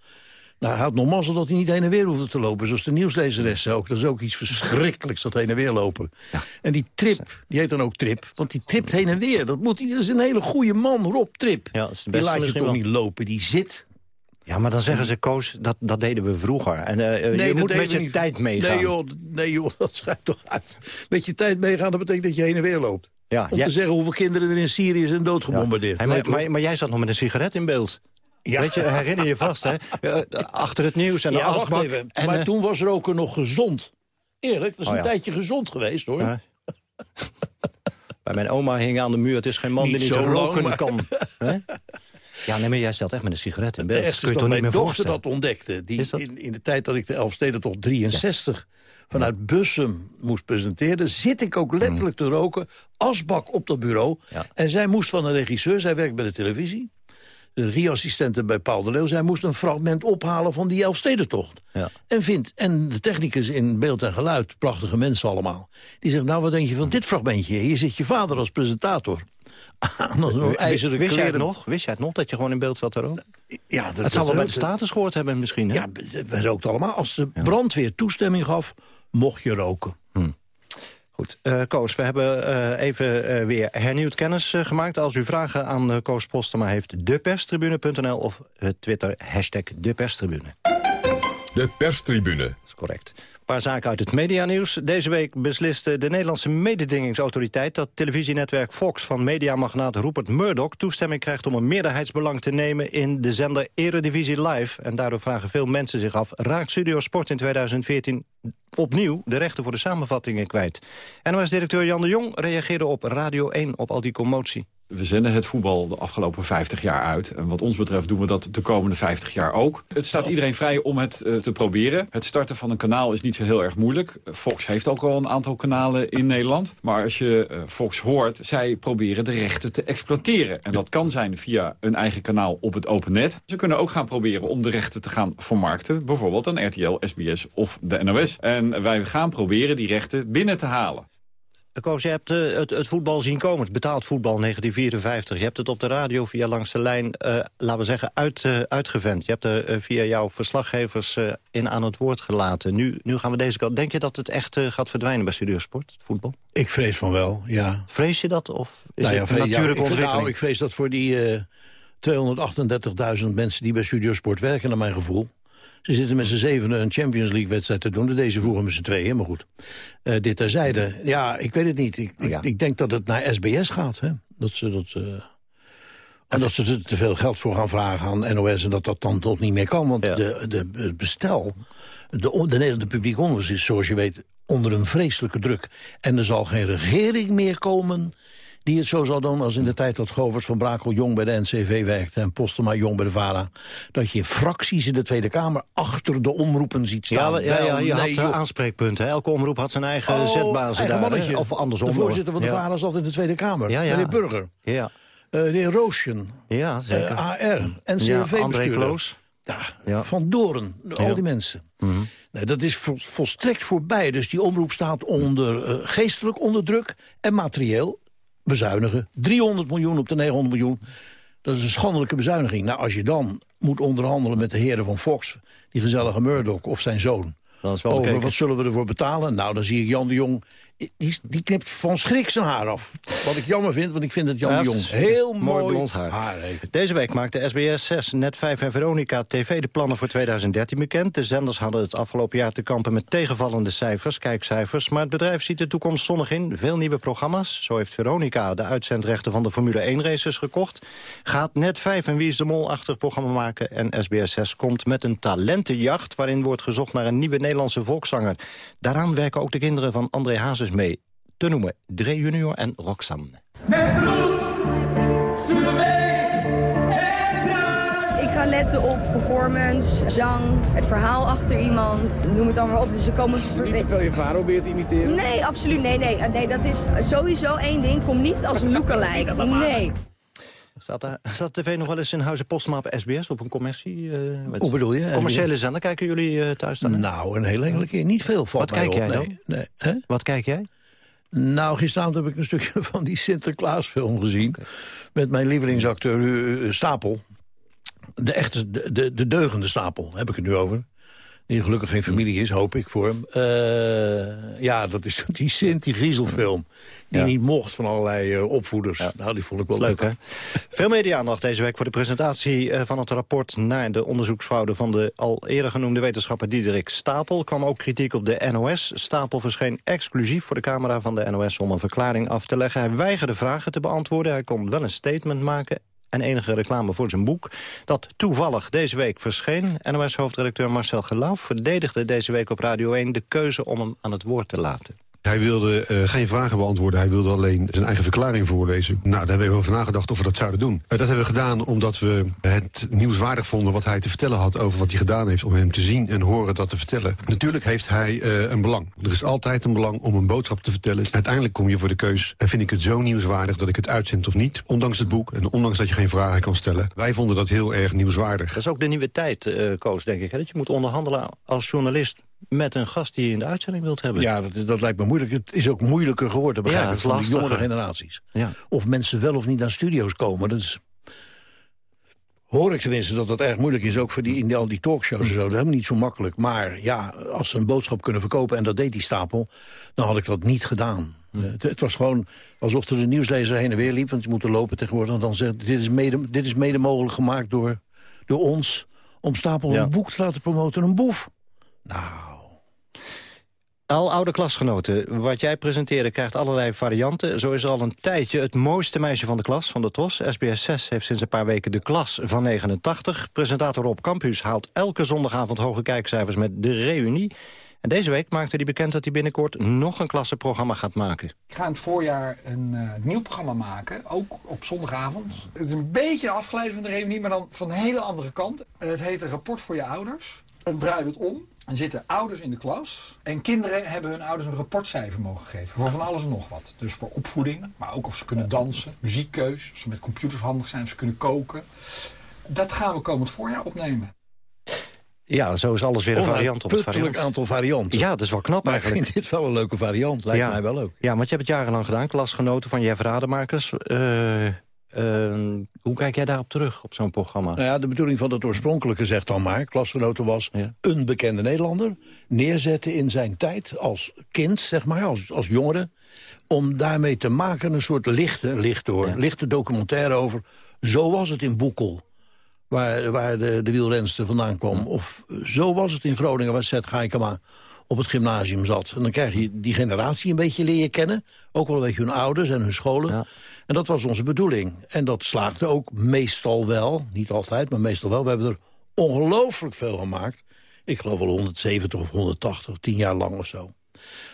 S21: Nou, hij had nog mazzel dat hij niet heen en weer hoefde te lopen. Zoals de nieuwslezeressen ook. Dat is ook iets verschrikkelijks, dat heen en weer lopen. En die Trip, die heet dan ook Trip. Want die tript heen en weer. Dat, moet, dat is een hele goede man, Rob Trip.
S18: Ja, dat is de
S21: die
S18: beste
S21: laat je toch
S18: wel.
S21: niet lopen, die zit.
S18: Ja, maar dan zeggen ze, Koos, dat, dat deden we vroeger. En eh, eh, je moet met je
S21: niet.
S18: tijd meegaan.
S21: Nee joh, nee joh, *laughs* dat schijnt toch uit. Met je tijd meegaan, dat betekent dat je heen en weer loopt.
S18: Ja,
S21: Om
S18: jij-
S21: te zeggen hoeveel kinderen er in Syrië zijn doodgebombardeerd.
S18: Hey, maar, maar, maar jij zat nog met een sigaret in beeld.
S21: Ja.
S18: Weet je, herinner je vast, hè? *laughs* Eh, Achter het nieuws en de
S21: ja.
S18: En,
S21: maar toen was roken nog gezond. Eerlijk, dat is
S18: Oh,
S21: een
S18: ja.
S21: tijdje gezond geweest, hoor.
S18: Ja. *laughs* Bij mijn oma hing aan de muur, het is geen man
S21: Niet
S18: die niet
S21: zo lang,
S18: roken
S21: maar-
S18: kan. Ja, nee, maar jij stelt echt met een sigaret in
S21: Het
S18: beeld. Dat
S21: ergste
S18: kun je
S21: dat
S18: toch niet meer
S21: dochter dat ontdekte. Die
S18: dat?
S21: In, in de tijd dat ik de Elfstedentocht 63 vanuit Bussum moest presenteren... zit ik ook letterlijk te roken, asbak op dat bureau. En zij moest van een regisseur, zij werkt bij de televisie... de regieassistente bij Paul de Leeuw... zij moest een fragment ophalen van die Elfstedentocht.
S18: Ja.
S21: En, vindt, en de technicus in beeld en geluid, prachtige mensen allemaal... die zegt, nou wat denk je van dit fragmentje? Hier zit je vader als presentator. Aan een ijzeren
S18: Wist jij nog? Wist jij het nog, dat je gewoon in beeld zat te roken?
S21: Ja, dat,
S18: Het zal wel bij de status gehoord hebben misschien, hè?
S21: ja, we rookten allemaal. Als de brandweer toestemming gaf, mocht je roken.
S18: Goed, Eh, Koos, we hebben eh, even eh, weer hernieuwd kennis gemaakt. Als u vragen aan Koos Postema heeft deperstribune.nl of eh, Twitter hashtag deperstribune.
S1: De perstribune.
S18: Dat is correct. Paar zaken uit het medianieuws. Deze week besliste de Nederlandse mededingingsautoriteit... dat televisienetwerk Fox van mediamagnaat Rupert Murdoch... toestemming krijgt om een meerderheidsbelang te nemen... in de zender Eredivisie Live. En daardoor vragen veel mensen zich af... raakt Studio Sport in 2014 opnieuw de rechten voor de samenvattingen kwijt? NOS-directeur Jan de Jong reageerde op Radio 1 op al die commotie.
S25: We zenden het voetbal de afgelopen 50 jaar uit. En wat ons betreft doen we dat de komende 50 jaar ook. Het staat iedereen vrij om het eh, te proberen. Het starten van een kanaal is niet zo heel erg moeilijk. Fox heeft ook al een aantal kanalen in Nederland. Maar als je eh, Fox hoort, zij proberen de rechten te exploiteren. En dat kan zijn via een eigen kanaal op het open net. Ze kunnen ook gaan proberen om de rechten te gaan vermarkten. Bijvoorbeeld aan RTL, SBS of de NOS. En wij gaan proberen die rechten binnen te halen.
S18: Koos, je hebt eh, het, het voetbal zien komen, het betaald voetbal 1954. Je hebt het op de radio via Langs de Lijn, eh, laten we zeggen, uit, eh, uitgevent. Je hebt er via jouw verslaggevers in aan het woord gelaten. Nu, nu gaan we deze kant. Denk je dat het echt gaat verdwijnen bij Studiosport, het voetbal?
S21: Ik vrees van wel, ja.
S18: Vrees je dat? Of is
S21: Nou ja,
S18: het
S21: vre- ja, ik, vrees-
S18: ontwikkeling?
S21: nou, ik vrees dat voor die eh 238.000 mensen die bij Studiosport werken, naar mijn gevoel... Ze zitten met z'n zevenen een Champions League-wedstrijd te doen. Deze vroeger met z'n tweeën, maar goed. Eh, dit terzijde. Ja, ik weet het niet. Ik, ik, ik denk dat het naar SBS gaat. Hè? Dat ze dat... eh, en dat ze er te veel geld voor gaan vragen aan NOS... en dat dat dan toch niet meer kan. Want de, de, het bestel, de, Nederlandse publiek omroep is, zoals je weet... onder een vreselijke druk. En er zal geen regering meer komen die het zo zal doen als in de tijd dat Govers van Brakel jong bij de NCV werkte... en Postema jong bij de VARA. Dat je fracties in de Tweede Kamer achter de omroepen ziet
S18: Ja,
S21: staan.
S18: ja, ja,
S21: Wel,
S18: je had
S21: nee, joh.
S18: aanspreekpunten. Elke omroep had zijn eigen
S21: Oh,
S18: zetbazen
S21: eigen
S18: daar.
S21: mannetje.
S18: Of andersom.
S21: De voorzitter van de
S18: Ja.
S21: VARA zat in de Tweede Kamer.
S18: Ja, ja.
S21: Meneer Burger.
S18: Ja,
S21: Eh, de heer Roosjen.
S18: ja zeker.
S21: eh, AR.
S18: Ja, Kloos.
S21: Ja, Van Doren. Al
S18: Ja.
S21: die mensen.
S18: Mhm.
S21: Nee, dat is vol- volstrekt voorbij. Dus die omroep staat onder, eh, geestelijk onder druk en materieel bezuinigen. 300 miljoen op de 900 miljoen. Dat is een schandelijke bezuiniging. Nou, als je dan moet onderhandelen met de heren van Fox... die gezellige Murdoch of zijn zoon... over wat zullen we ervoor betalen? Nou, dan zie ik Jan de Jong die, die knipt van schrik zijn haar af. Wat ik jammer vind, want ik vind dat Jan ja, Jong heel mooi, mooi blond haar.
S18: Deze week maakte SBS 6, Net5 en Veronica TV de plannen voor 2013 bekend. De zenders hadden het afgelopen jaar te kampen met tegenvallende cijfers, kijkcijfers. Maar het bedrijf ziet de toekomst zonnig in. Veel nieuwe programma's. Zo heeft Veronica de uitzendrechten van de Formule 1 races gekocht. Gaat Net5 en Wie is de Mol-achtig programma maken. En SBS 6 komt met een talentenjacht... waarin wordt gezocht naar een nieuwe Nederlandse volkszanger. Daaraan werken ook de kinderen van André Hazes mee te noemen. Dre Junior en Roxanne. Met bloed,
S26: Ik ga letten op performance, zang, het verhaal achter iemand. Noem het dan maar op. Dus ze komen...
S27: Niet te veel je vader proberen te imiteren?
S26: Nee, absoluut. Nee, nee. nee, dat is sowieso één ding. Kom niet als een lookalike. *laughs* Nee.
S18: Staat, er, staat tv nog wel eens in Huizen Postma op SBS op een commercie? Uh,
S21: Hoe bedoel je?
S18: Commerciële zender kijken jullie uh, thuis dan?
S21: Nou, een hele enkele keer. Niet veel van
S18: Wat kijk jij dan?
S21: Nee.
S18: Wat kijk jij?
S21: Nou, gisteravond heb ik een stukje *laughs* van die Sinterklaasfilm gezien. Met mijn lievelingsacteur uh, Stapel. De echte, de, de, de deugende Stapel, heb ik het nu over. Die gelukkig geen familie is, hoop ik voor hem. Uh, ja, dat is *laughs* die Sint, die griezelfilm. Die niet mocht van allerlei uh, opvoeders. Nou, die vond ik wel leuk.
S18: hè? Veel media-aandacht deze week voor de presentatie uh, van het rapport... naar de onderzoeksfouten van de al eerder genoemde wetenschapper Diederik Stapel. Kwam ook kritiek op de NOS. Stapel verscheen exclusief voor de camera van de NOS om een verklaring af te leggen. Hij weigerde vragen te beantwoorden. Hij kon wel een statement maken en enige reclame voor zijn boek... dat toevallig deze week verscheen. NOS-hoofdredacteur Marcel Geloof verdedigde deze week op Radio 1... de keuze om hem aan het woord te laten.
S28: Hij wilde uh, geen vragen beantwoorden. Hij wilde alleen zijn eigen verklaring voorlezen. Nou, daar hebben we over nagedacht of we dat zouden doen. Uh, dat hebben we gedaan omdat we het nieuwswaardig vonden... wat hij te vertellen had over wat hij gedaan heeft... om hem te zien en horen dat te vertellen. Natuurlijk heeft hij uh, een belang. Er is altijd een belang om een boodschap te vertellen. Uiteindelijk kom je voor de keus... en vind ik het zo nieuwswaardig dat ik het uitzend of niet. Ondanks het boek en ondanks dat je geen vragen kan stellen. Wij vonden dat heel erg nieuwswaardig.
S18: Dat is ook de nieuwe tijd, Koos, denk ik. Hè? Dat je moet onderhandelen als journalist met een gast die je in de uitzending wilt hebben.
S21: Ja, dat, dat lijkt me moeilijk. Het is ook moeilijker geworden, begrijp ja, ik, van de jongere generaties. Ja. Of mensen wel of niet naar studio's komen. Dat is, hoor ik tenminste dat dat erg moeilijk is, ook voor die, in al die talkshows en zo. Dat is helemaal niet zo makkelijk. Maar ja, als ze een boodschap kunnen verkopen, en dat deed die stapel... dan had ik dat niet gedaan. Eh, het, het, was gewoon alsof er de nieuwslezer heen en weer liep... want je moet er lopen tegenwoordig. En dan zegt dit is mede, dit is mede mogelijk gemaakt door, door ons... om Stapel een boek te laten promoten, een boef. Nou...
S18: Al oude klasgenoten, wat jij presenteerde krijgt allerlei varianten. Zo is er al een tijdje het mooiste meisje van de klas, van de TOS. SBS 6 heeft sinds een paar weken de klas van 89. Presentator Rob Campus haalt elke zondagavond hoge kijkcijfers met de reunie. En deze week maakte hij bekend dat hij binnenkort nog een klassenprogramma gaat maken.
S29: Ik ga in het voorjaar een uh, nieuw programma maken, ook op zondagavond. Het is een beetje afgeleid van de reunie, maar dan van een hele andere kant. het heet een rapport voor je ouders. Dan draaien we het om. Dan zitten ouders in de klas. En kinderen hebben hun ouders een rapportcijfer mogen geven. Voor van alles en nog wat. Dus voor opvoeding. Maar ook of ze kunnen dansen. Muziekkeus. Of ze met computers handig zijn. Of ze kunnen koken. Dat gaan we komend voorjaar opnemen.
S18: Ja, zo is alles weer een variant op het variant.
S21: aantal varianten.
S18: Ja, dat is wel knap
S21: maar
S18: eigenlijk.
S21: ik vind dit wel een leuke variant. Lijkt mij wel leuk.
S18: Ja, want je hebt het jarenlang gedaan. Klasgenoten van Jeff Rademakers. Uh, Ehm, hoe kijk jij daarop terug, op zo'n programma?
S21: Nou ja, de bedoeling van het oorspronkelijke, zegt dan maar... klasgenoten was een bekende Nederlander... neerzetten in zijn tijd als kind, zeg maar, als, als jongere... om daarmee te maken een soort lichte, licht door, lichte documentaire over... zo was het in Boekel, waar, waar de, de wielrenster vandaan kwam. Of zo was het in Groningen, waar Seth Gaikema op het gymnasium zat. En dan krijg je die generatie een beetje leren kennen. Ook wel een beetje hun ouders en hun scholen. En dat was onze bedoeling. En dat slaagde ook meestal wel. Niet altijd, maar meestal wel. We hebben er ongelooflijk veel gemaakt. Ik geloof wel 170 of 180, tien jaar lang of zo.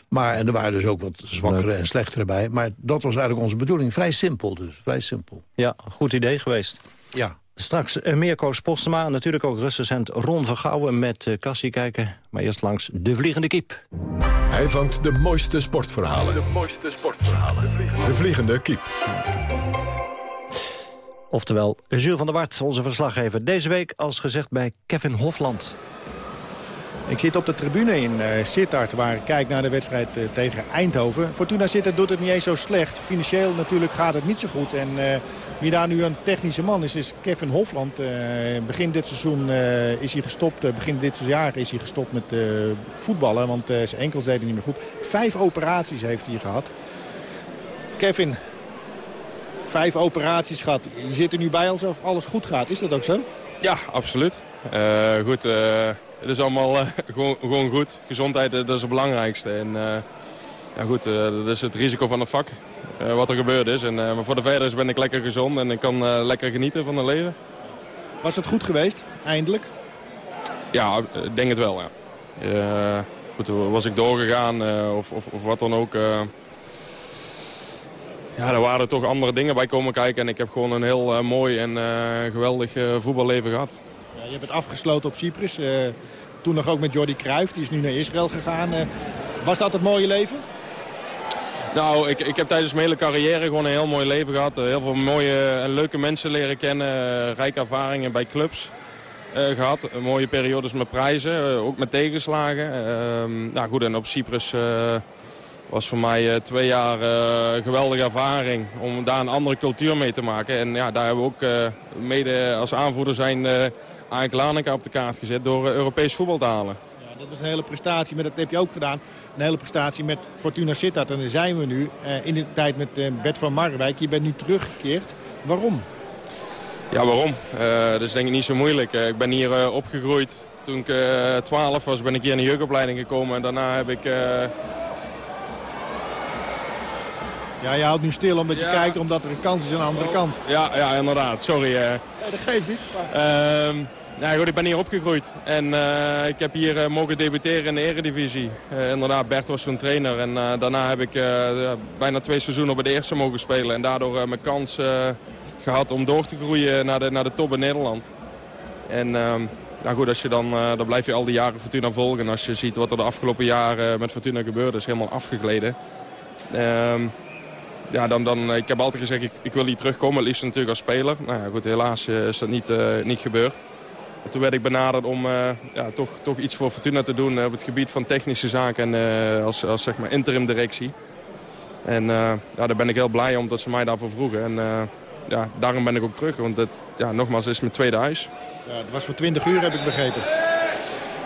S21: Maar, en er waren dus ook wat zwakkere en slechtere bij. Maar dat was eigenlijk onze bedoeling. Vrij simpel dus, vrij simpel.
S18: Ja, goed idee geweest.
S21: Ja.
S18: Straks meer Koos Postema, natuurlijk ook recensent Ron Vergouwen met uh, Cassie kijken. Maar eerst langs de Vliegende Kiep.
S1: Hij vangt de mooiste sportverhalen.
S30: De mooiste sportverhalen.
S1: De Vliegende Kiep.
S18: Oftewel, Jules van der Wart, onze verslaggever. Deze week als gezegd bij Kevin Hofland.
S20: Ik zit op de tribune in uh, Sittard, waar ik kijk naar de wedstrijd uh, tegen Eindhoven. Fortuna Sittard doet het niet eens zo slecht. Financieel natuurlijk gaat het niet zo goed. En uh, wie daar nu een technische man is, is Kevin Hofland. begin dit seizoen is hij gestopt, begin dit jaar is hij gestopt met voetballen. Want zijn enkels deden niet meer goed. Vijf operaties heeft hij gehad. Kevin, vijf operaties gehad. Je zit er nu bij alsof alles goed gaat. Is dat ook zo?
S31: Ja, absoluut. goed, het is allemaal uh, *laughs* gewoon, gewoon, goed. Gezondheid eh, dat is het belangrijkste. En ja, goed, dat is het risico van het vak. wat er gebeurd is. En, maar voor de verders ben ik lekker gezond en ik kan lekker genieten van het leven.
S20: Was het goed geweest, eindelijk?
S31: Ja, ik denk het wel, ja. goed, was ik doorgegaan of, of, of, wat dan ook... ja, er waren toch andere dingen bij komen kijken. En ik heb gewoon een heel mooi en geweldig voetballeven gehad.
S20: Ja, je hebt het afgesloten op Cyprus. Toen nog ook met Jordi Cruijff, die is nu naar Israël gegaan. Eh, was dat het mooie leven?
S31: Nou, ik, ik heb tijdens mijn hele carrière gewoon een heel mooi leven gehad. Eh, heel veel mooie en leuke mensen leren kennen. Eh, rijke ervaringen bij clubs gehad. Mooie periodes met prijzen, ook met tegenslagen. Ehm, nou goed, en op Cyprus was voor mij twee jaar uh, geweldige ervaring om daar een andere cultuur mee te maken. En ja, daar hebben we ook mede als aanvoerder zijn Aik Laneka op de kaart gezet door eh, Europees voetbal te halen.
S20: Ja, dat was een hele prestatie, maar dat heb je ook gedaan. Een hele prestatie met Fortuna Sittard. En daar zijn we nu uh, in de tijd met uh, Bert van Marwijk. Je bent nu teruggekeerd. Waarom?
S31: Ja, waarom? Uh, dat is denk ik niet zo moeilijk. ik ben hier opgegroeid. Toen ik 12 was ben ik hier in de jeugdopleiding gekomen. En daarna heb ik...
S20: Ja, je houdt nu stil omdat je kijkt omdat er een kans is aan de andere kant.
S31: Ja, ja inderdaad. Sorry. Ja,
S20: dat geeft niet.
S31: Nou goed, ik ben hier opgegroeid en uh, ik heb hier uh, mogen debuteren in de eredivisie. Inderdaad, Bert was zo'n trainer en daarna heb ik bijna twee seizoenen op het eerste mogen spelen. En daardoor mijn kans gehad om door te groeien naar de, naar de top in Nederland. En ehm, goed, als je dan, dan blijf je al die jaren Fortuna volgen. En als je ziet wat er de afgelopen jaren met Fortuna gebeurde, is helemaal afgegleden. Ehm, ja, dan, dan, ik heb altijd gezegd, ik, ik wil hier terugkomen, het liefst natuurlijk als speler. Nou ja, goed, helaas is dat niet, niet gebeurd toen werd ik benaderd om uh, ja, toch, toch iets voor Fortuna te doen op het gebied van technische zaken en uh, als, als zeg maar interim directie. En uh, ja, daar ben ik heel blij om dat ze mij daarvoor vroegen. En ja, daarom ben ik ook terug, want het, ja, nogmaals, het is mijn tweede huis.
S20: Ja, het was voor 20 uur, heb ik begrepen.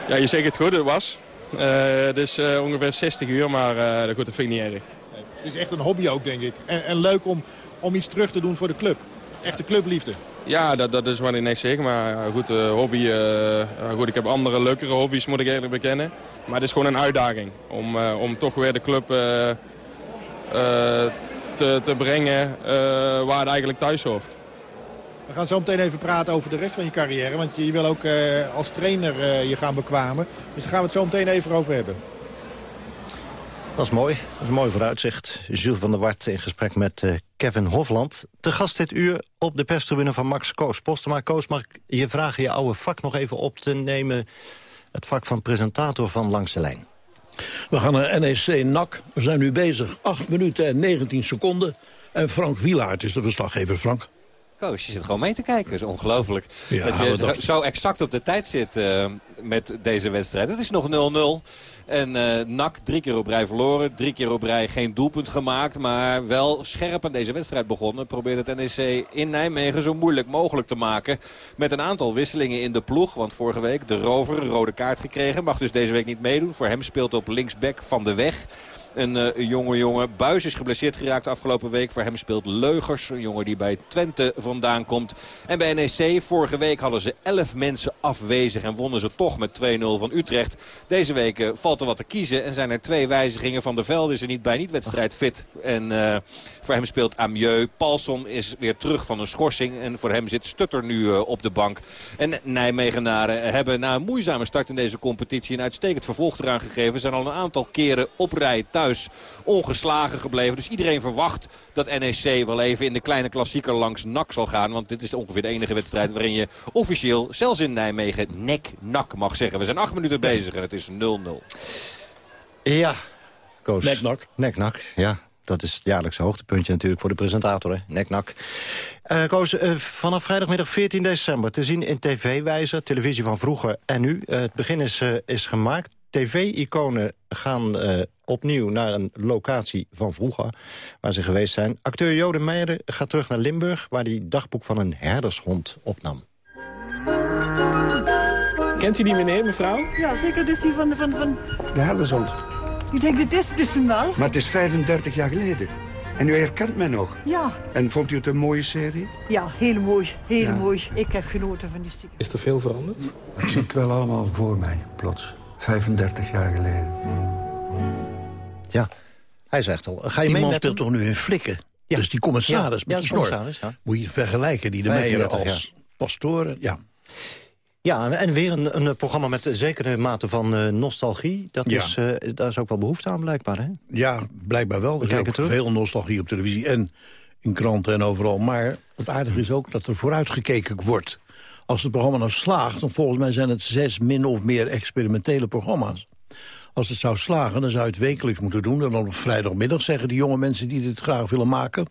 S31: Ja, je zegt het goed, het was. het is ongeveer 60 uur, maar goed, dat vind ik niet erg.
S20: Het is echt een hobby ook, denk ik. En, en leuk om, om iets terug te doen voor de club. Echte clubliefde.
S31: Ja, dat, dat is wat ik net zeg. Maar goed, uh, hobby, uh, goed, ik heb andere leukere hobby's, moet ik eerlijk bekennen. Maar het is gewoon een uitdaging om, uh, om toch weer de club te, te brengen waar het eigenlijk thuis hoort.
S20: We gaan zo meteen even praten over de rest van je carrière. Want je wil ook als trainer je gaan bekwamen. Dus daar gaan we het zo meteen even over hebben.
S18: Dat is mooi. Dat is een mooi vooruitzicht. Jules van der Wart in gesprek met uh, Kevin Hofland. Te gast dit uur op de perstribune van Max Koos. Postema Koos, mag ik je vragen je oude vak nog even op te nemen? Het vak van presentator van Langs de Lijn.
S21: We gaan naar NEC NAC. We zijn nu bezig. 8 minuten en 19 seconden. En Frank Wielaert is de verslaggever. Frank.
S32: Koos, je zit gewoon mee te kijken. Dat is ongelooflijk. dat je zo, exact op de tijd zit uh, met deze wedstrijd. Het is nog 0-0. En uh, NAC drie keer op rij verloren. Drie keer op rij geen doelpunt gemaakt. Maar wel scherp aan deze wedstrijd begonnen. Probeert het NEC in Nijmegen zo moeilijk mogelijk te maken. Met een aantal wisselingen in de ploeg. Want vorige week de rover een rode kaart gekregen. Mag dus deze week niet meedoen. Voor hem speelt op linksback van de weg. Een uh, jonge jongen. Buis is geblesseerd geraakt afgelopen week. Voor hem speelt Leugers. Een jongen die bij Twente vandaan komt. En bij NEC vorige week hadden ze 11 mensen afwezig. En wonnen ze toch met 2-0 van Utrecht. Deze week uh, valt er wat te kiezen. En zijn er twee wijzigingen. Van der Velde is er niet bij. Niet wedstrijdfit. En uh, voor hem speelt Amieux. Paulson is weer terug van een schorsing. En voor hem zit Stutter nu op de bank. En Nijmegenaren hebben na een moeizame start in deze competitie... een uitstekend vervolg eraan gegeven. Zijn al een aantal keren op rij thuis ongeslagen gebleven. Dus iedereen verwacht dat NEC wel even in de kleine klassieker langs NAC zal gaan. Want dit is ongeveer de enige wedstrijd waarin je officieel, zelfs in Nijmegen, nek-nak mag zeggen. We zijn acht minuten bezig en het is 0-0.
S18: Ja, Koos.
S21: Nek-nak.
S18: Nek-nak, ja. Dat is het jaarlijkse hoogtepuntje natuurlijk voor de presentator, hè? Nek-nak. Uh, Koos, uh, vanaf vrijdagmiddag 14 december te zien in tv-wijzer, televisie van vroeger en nu. Uh, het begin is, is gemaakt. TV-iconen gaan opnieuw naar een locatie van vroeger, waar ze geweest zijn. Acteur Jode Meijer gaat terug naar Limburg, waar hij dagboek van een herdershond opnam.
S27: Kent u die meneer, mevrouw?
S33: Ja, zeker. Dus die van... van, van...
S34: De herdershond.
S33: Ik denk, dit is dus hem wel.
S34: Maar het is 35 jaar geleden. En u herkent mij nog?
S33: Ja.
S34: En vond u het een mooie serie?
S33: Ja, heel mooi. Heel mooi. Ik heb genoten van die serie.
S27: Is er veel veranderd?
S34: Ik zie het wel allemaal voor mij, plots. 35 jaar geleden.
S18: Ja, hij zegt al. Ga je
S21: die
S18: mee
S21: man
S18: met
S21: speelt toch nu in flikken?
S18: Ja.
S21: Dus die commissaris
S18: Ja,
S21: met
S18: ja,
S21: die
S18: de
S21: snor. Moet je vergelijken, die de Meijer
S18: 45,
S21: als pastoren. Ja.
S18: Ja, en weer een, een programma met een zekere mate van eh, nostalgie. Dat
S21: Ja.
S18: is, eh, daar is ook wel behoefte aan, blijkbaar, hè?
S21: Ja, blijkbaar wel. Er is ook veel nostalgie op televisie en in kranten en overal. Maar het aardige is ook dat er vooruitgekeken wordt. Als het programma nou slaagt, dan volgens mij zijn het zes min of meer experimentele programma's. Als het zou slagen, dan zou je het wekelijks moeten doen. En dan op vrijdagmiddag zeggen die jonge mensen die dit graag willen maken.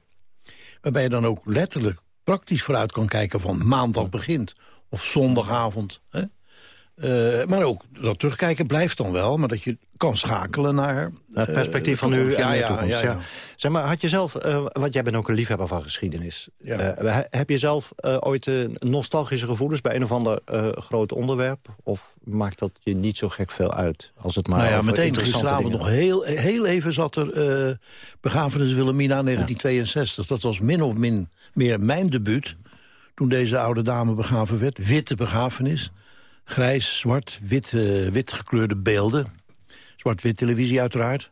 S21: Waarbij je dan ook letterlijk praktisch vooruit kan kijken van maandag begint. Of zondagavond. Hè? Eh, maar ook dat terugkijken blijft dan wel. Maar dat je kan schakelen naar...
S18: Het perspectief
S21: eh,
S18: van nu
S21: toekomst.
S18: en
S21: ja,
S18: de toekomst.
S21: ja,
S18: Ja. Zeg maar, had je zelf, eh, want jij bent ook een liefhebber van geschiedenis. Heb je zelf ooit nostalgische gevoelens bij een of ander groot onderwerp? Of maakt dat je niet zo gek veel uit? Als het maar
S21: nou ja, meteen gisteravond nog heel, heel even zat er begrafenis Wilhelmina 1962. Dat was min of min meer mijn debuut. Toen deze oude dame begraven werd. Witte begrafenis. Grijs, zwart, wit, eh, wit gekleurde beelden. Zwart-wit televisie uiteraard.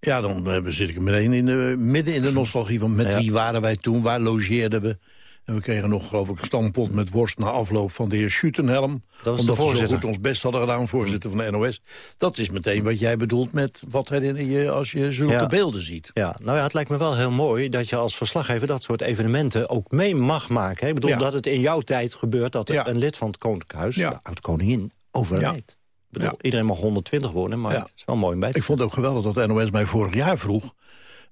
S21: Ja, dan eh, zit ik meteen in de, midden in de nostalgie van... met
S18: Ja.
S21: wie waren wij toen, waar logeerden we... En we kregen nog, geloof ik, een stampot met worst na afloop van de heer Schutenhelm.
S18: de
S21: omdat we zo goed ons best hadden gedaan, voorzitter van de NOS. Dat is meteen wat jij bedoelt met wat herinner je als je zulke
S18: Ja.
S21: beelden ziet.
S18: Ja, nou ja, het lijkt me wel heel mooi dat je als verslaggever dat soort evenementen ook mee mag maken. Ik bedoel
S21: Ja.
S18: dat het in jouw tijd gebeurt dat
S21: Ja.
S18: een lid van het Koninklijk Huis,
S21: Ja.
S18: de oud-koningin, overlijdt. Ik bedoel. Iedereen mag 120 worden, maar het is wel mooi bij
S21: Ik vond het ook geweldig dat de NOS mij vorig jaar vroeg...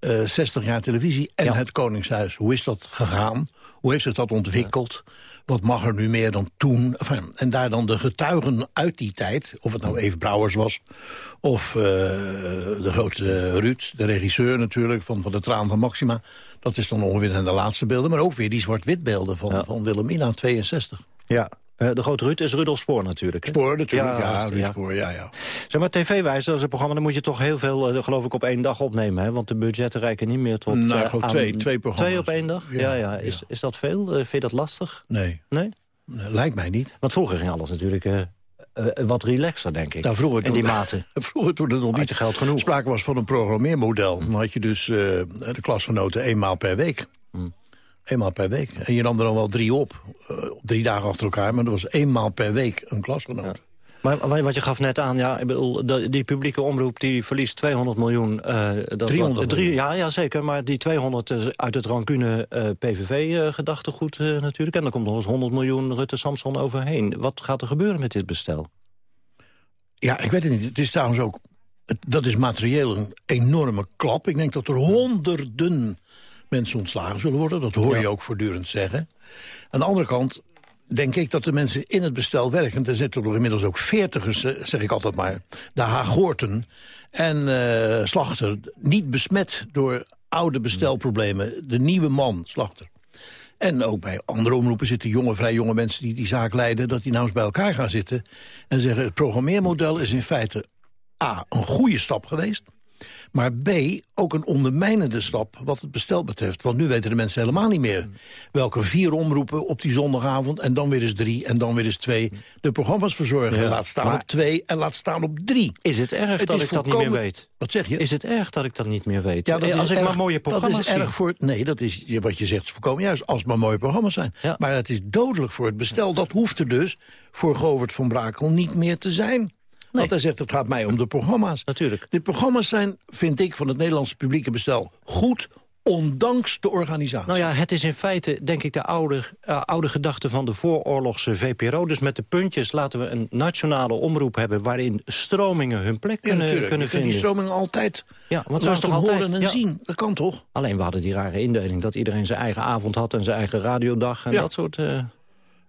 S21: eh 60 jaar televisie en het Koningshuis. Hoe is dat gegaan? Hoe heeft zich dat ontwikkeld? Wat mag er nu meer dan toen? Enfin, en daar dan de getuigen uit die tijd... of het nou Eve Brouwers was... of eh, de grote Ruud, de regisseur natuurlijk... Van, van de Traan van Maxima. Dat is dan ongeveer zijn de laatste beelden. Maar ook weer die zwart-wit beelden van, van Wilhelmina 62.
S18: Ja, eh, de grote Ruud is Rudolf Spoor natuurlijk. Hè?
S21: Spoor natuurlijk, ja.
S18: ja.
S21: Spoor, ja, ja.
S18: Zeg maar, tv-wijze, dat is een programma, dan moet je toch heel veel, eh, geloof ik, op één dag opnemen. Hè? Want de budgetten reiken niet meer tot...
S21: Nou,
S18: eh, aan-
S21: twee- twee programma's.
S18: Twee op één dag? Ja,
S21: Ja,
S18: ja. Is, is dat veel? Vind je dat lastig?
S21: Nee.
S18: Nee?
S21: Nee, Lijkt mij niet.
S18: Want vroeger ging alles natuurlijk wat relaxer, denk ik.
S21: Nou, vroeger
S18: In die
S21: toen-
S18: mate. *laughs*
S21: Vroeger toen er nog niet
S18: geld genoeg.
S21: sprake was van een programmeermodel. Dan had je dus de klasgenoten eenmaal per week.
S18: Hmm.
S21: Eenmaal per week. En je nam er dan wel drie op. eh, drie dagen achter elkaar. Maar dat was eenmaal per week een klasgenoot.
S18: Maar wa- wat je gaf net aan, ja, ik bedoel, die publieke omroep die verliest 200 miljoen. eh, dat
S21: 300
S18: drie-
S21: miljoen.
S18: ja, ja, zeker. Maar die 200 is uit het rancune eh, PVV-gedachtegoed natuurlijk. En dan komt nog eens 100 miljoen Rutte Samson overheen. Wat gaat er gebeuren met dit bestel?
S21: Ja, ik weet het niet. Het is trouwens ook... het- dat is materieel een enorme klap. Ik denk dat er honderden mensen ontslagen zullen worden. Dat hoor je ook voortdurend zeggen. Aan de andere kant denk ik dat de mensen in het bestel werken... er zitten er inmiddels ook veertigers, eh, zeg ik altijd maar... de Haaghoorten en eh, Slachter... niet besmet door oude bestelproblemen. De nieuwe man, Slachter. En ook bij andere omroepen zitten jonge, vrij jonge mensen die die zaak leiden... dat die nou eens bij elkaar gaan zitten en zeggen... het programmeermodel is in feite A, een goede stap geweest... maar B, ook een ondermijnende stap wat het bestel betreft. Want nu weten de mensen helemaal niet meer... welke vier omroepen op die zondagavond... en dan weer eens drie en dan weer eens twee... de programma's verzorgen.
S18: Ja,
S21: laat staan
S18: maar-
S21: op twee en laat staan op drie.
S18: Is het erg
S21: Het
S18: dat ik dat niet meer weet?
S21: Wat zeg je?
S18: Is het erg dat ik dat niet meer weet?
S21: Ja, dat
S18: Eh,
S21: is
S18: Als ik
S21: erg-
S18: maar mooie programma's
S21: Dat is erg voor... Nee, dat is wat je zegt, is volkomen juist. Als het maar mooie programma's zijn. Maar het is dodelijk voor het bestel. Dat hoeft er dus voor Govert van Brakel niet meer te zijn. Want hij zegt, het gaat mij om de programma's.
S18: Natuurlijk.
S21: De programma's zijn, vind ik, van het Nederlandse publieke bestel goed ondanks de organisatie.
S18: Nou ja, het is in feite, denk ik, de oude, uh, oude gedachte van de vooroorlogse VPRO. Dus met de puntjes laten we een nationale omroep hebben... waarin stromingen hun plek
S21: ja,
S18: kunnen, kunnen vinden.
S21: die stromingen altijd
S18: ja, want is toch altijd,
S21: horen en
S18: ja.
S21: zien. Dat kan toch?
S18: Alleen we hadden die rare indeling dat iedereen zijn eigen avond had... en zijn eigen radiodag en
S21: Ja.
S18: dat soort... uh,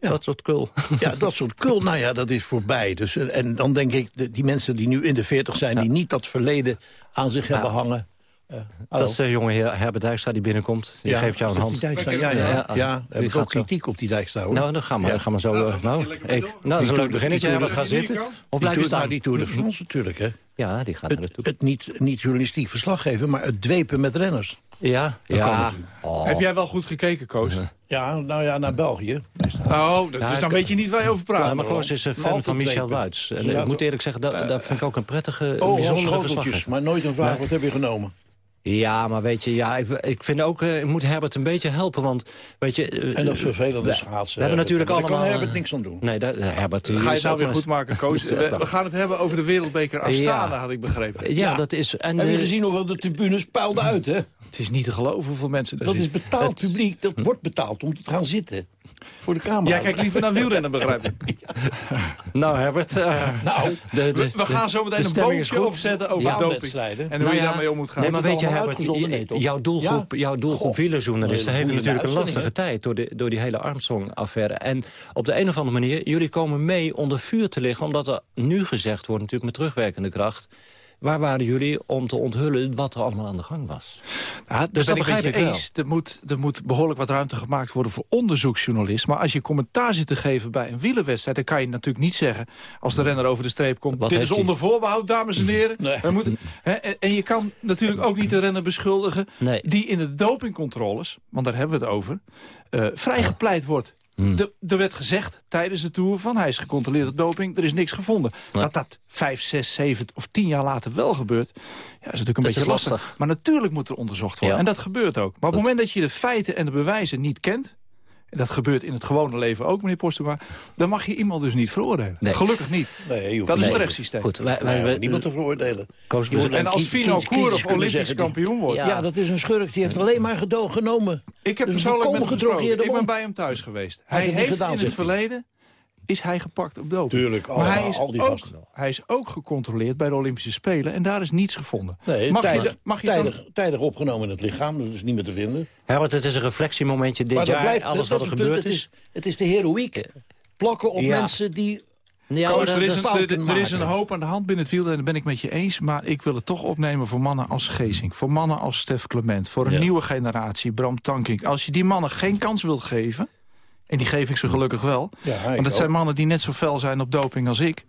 S18: Dat soort kul. *laughs*
S21: Ja, dat soort kul, nou ja, dat is voorbij. Dus, eh, en dan denk ik, de- die mensen die nu in de 40 zijn... die niet dat verleden aan zich hebben hangen... eh,
S18: Dat is de jonge heer Herbert Dijkstra die binnenkomt. Die
S21: Ja,
S18: geeft jou een hand.
S21: Dijkstra, ja, ja, ja. ja. heb ik ook kritiek op die Dijkstra, hoor.
S18: Nou, dan gaan we,
S21: Ja.
S18: gaan we zo... eh, nou, ik, nou, dat is een leuk beginnetje. Herbert, ga zitten. Of blijf je
S21: die Tour-
S18: staan?
S21: nou, die Tour de France natuurlijk, hè.
S18: Ja, die gaat naar de
S21: Het, het niet, niet journalistiek verslaggeven, maar het dwepen met renners.
S18: Ja, ja. Oh.
S35: Heb jij wel goed gekeken, Koos?
S21: Ja, nou ja, naar België.
S35: Oh, dus
S18: Ja,
S35: dan weet je niet waar je over praat.
S18: Ja, maar Koos is een fan van Michel. Wuits. En
S21: Ja,
S18: ik moet eerlijk zeggen, dat, dat vind ik ook een prettige,
S21: Oh,
S18: bijzondere
S21: Schoteltjes,
S18: verslaggever.
S21: maar nooit een vraag,
S18: Nee.
S21: wat heb je genomen?
S18: Ja, maar weet je, ja, ik, ik vind ook, eh, ik moet Herbert een beetje helpen, want weet je... eh,
S21: En dat is vervelende
S18: we-
S21: schaatsen.
S18: We hebben natuurlijk
S21: Daar
S18: allemaal...
S21: kan Herbert niks aan doen.
S18: Nee, dat, Herbert...
S35: Ga je het nou weer goed maken, *laughs* Koos.
S18: eens-
S35: We, we gaan het hebben over de wereldbeker Astana, had ik begrepen.
S18: Ja, dat is... En
S21: Heb je
S18: de-
S21: gezien hoeveel de tribunes puilden uit, hè?
S35: Het is niet te geloven hoeveel mensen er
S21: Dat is betaald publiek, dat wordt betaald om te gaan zitten. Voor de camera.
S35: Jij kijkt liever naar wielrennen, begrijp ik. *laughs*
S18: Nou, Herbert... eh,
S21: Nou,
S18: de, de,
S35: We, we gaan zo meteen een bootje opzetten over
S18: Ja.
S35: doping. En hoe
S18: Nou
S35: je
S18: ja,
S35: daarmee om moet gaan.
S18: Nee, maar weet je, Herbert,
S21: nee, toch?
S18: jouw doelgroep, jouw doelgroep wielerjournalisten... Heeft natuurlijk een lastige tijd... Door, de, door die hele Armstrong-affaire. En op de een of andere manier, jullie komen mee onder vuur te liggen... omdat er nu gezegd wordt, natuurlijk met terugwerkende kracht... Waar waren jullie om te onthullen wat er allemaal aan de gang was?
S35: Ja,
S18: Dus dat begrijp ik wel.
S35: eens. Er moet, er moet behoorlijk wat ruimte gemaakt worden voor onderzoeksjournalist. Maar als je commentaar zit te geven bij een wielerwedstrijd... dan kan je natuurlijk niet zeggen, als de renner over de streep komt...
S18: Wat
S35: dit is onder voorbehoud, dames en heren. *laughs*
S21: Nee.
S35: We moeten, hè, en, je kan natuurlijk ook niet de renner beschuldigen...
S18: Nee.
S35: die in de dopingcontroles, want daar hebben we het over... eh vrijgepleit wordt.
S18: Hmm.
S35: Er werd gezegd tijdens de Tour van hij is gecontroleerd op doping, er is niks gevonden. Dat dat vijf, zes, zeven of tien jaar later wel gebeurt, ja, is natuurlijk een
S18: Dat
S35: beetje lastig.
S18: lastig.
S35: Maar natuurlijk moet er onderzocht worden.
S18: Ja.
S35: En dat gebeurt ook. Maar op het moment dat je de feiten en de bewijzen niet kent... en dat gebeurt in het gewone leven ook, meneer Postuma... dan mag je iemand dus niet veroordelen.
S18: Nee.
S35: Gelukkig niet.
S21: Nee, je hoeft
S35: Dat is het rechtssysteem.
S18: Goed, wij, wij, wij-
S21: niemand te veroordelen.
S18: Koos,
S35: En als Fino Koerov Olympisch
S21: zeggen,
S35: kampioen wordt...
S21: Ja. dat is een schurk. Die heeft alleen maar gedo genomen.
S35: Ik heb
S21: Dus
S35: persoonlijk met hem Ik ben bij hem thuis geweest.
S21: Hij
S35: Hij
S21: heeft
S35: in het verleden is hij gepakt op doping.
S21: Tuurlijk,
S35: maar
S21: allemaal,
S35: hij is,
S21: al die
S35: ook,
S21: gasten wel.
S35: hij is ook gecontroleerd bij de Olympische Spelen en daar is niets gevonden.
S21: Nee,
S35: mag,
S21: tijdig,
S35: je, mag je dan-
S21: tijdig, tijdig opgenomen in het lichaam, dat is niet meer te vinden.
S18: Herbert, het is een reflectiemomentje dit
S21: maar dat
S18: jaar.
S21: blijft,
S18: alles
S21: dat
S18: wat er
S21: punt,
S18: gebeurd
S21: het
S18: is.
S21: Het is de heroïek. Plakken op
S18: Ja.
S21: mensen die...
S18: Ja,
S35: er,
S18: dat-
S35: is
S18: dat-
S35: een, er, er is een hoop aan de hand binnen het wiel en daar ben ik met je eens. Maar ik wil het toch opnemen voor mannen als Geesink. Voor mannen als Stef Clement. Voor een
S18: Ja.
S35: nieuwe generatie, Bram Tankink. Als je die mannen geen kans wilt geven... en die geef ik ze gelukkig wel...
S21: Ja,
S35: want
S21: ook.
S35: zijn mannen die net zo fel zijn op doping als ik...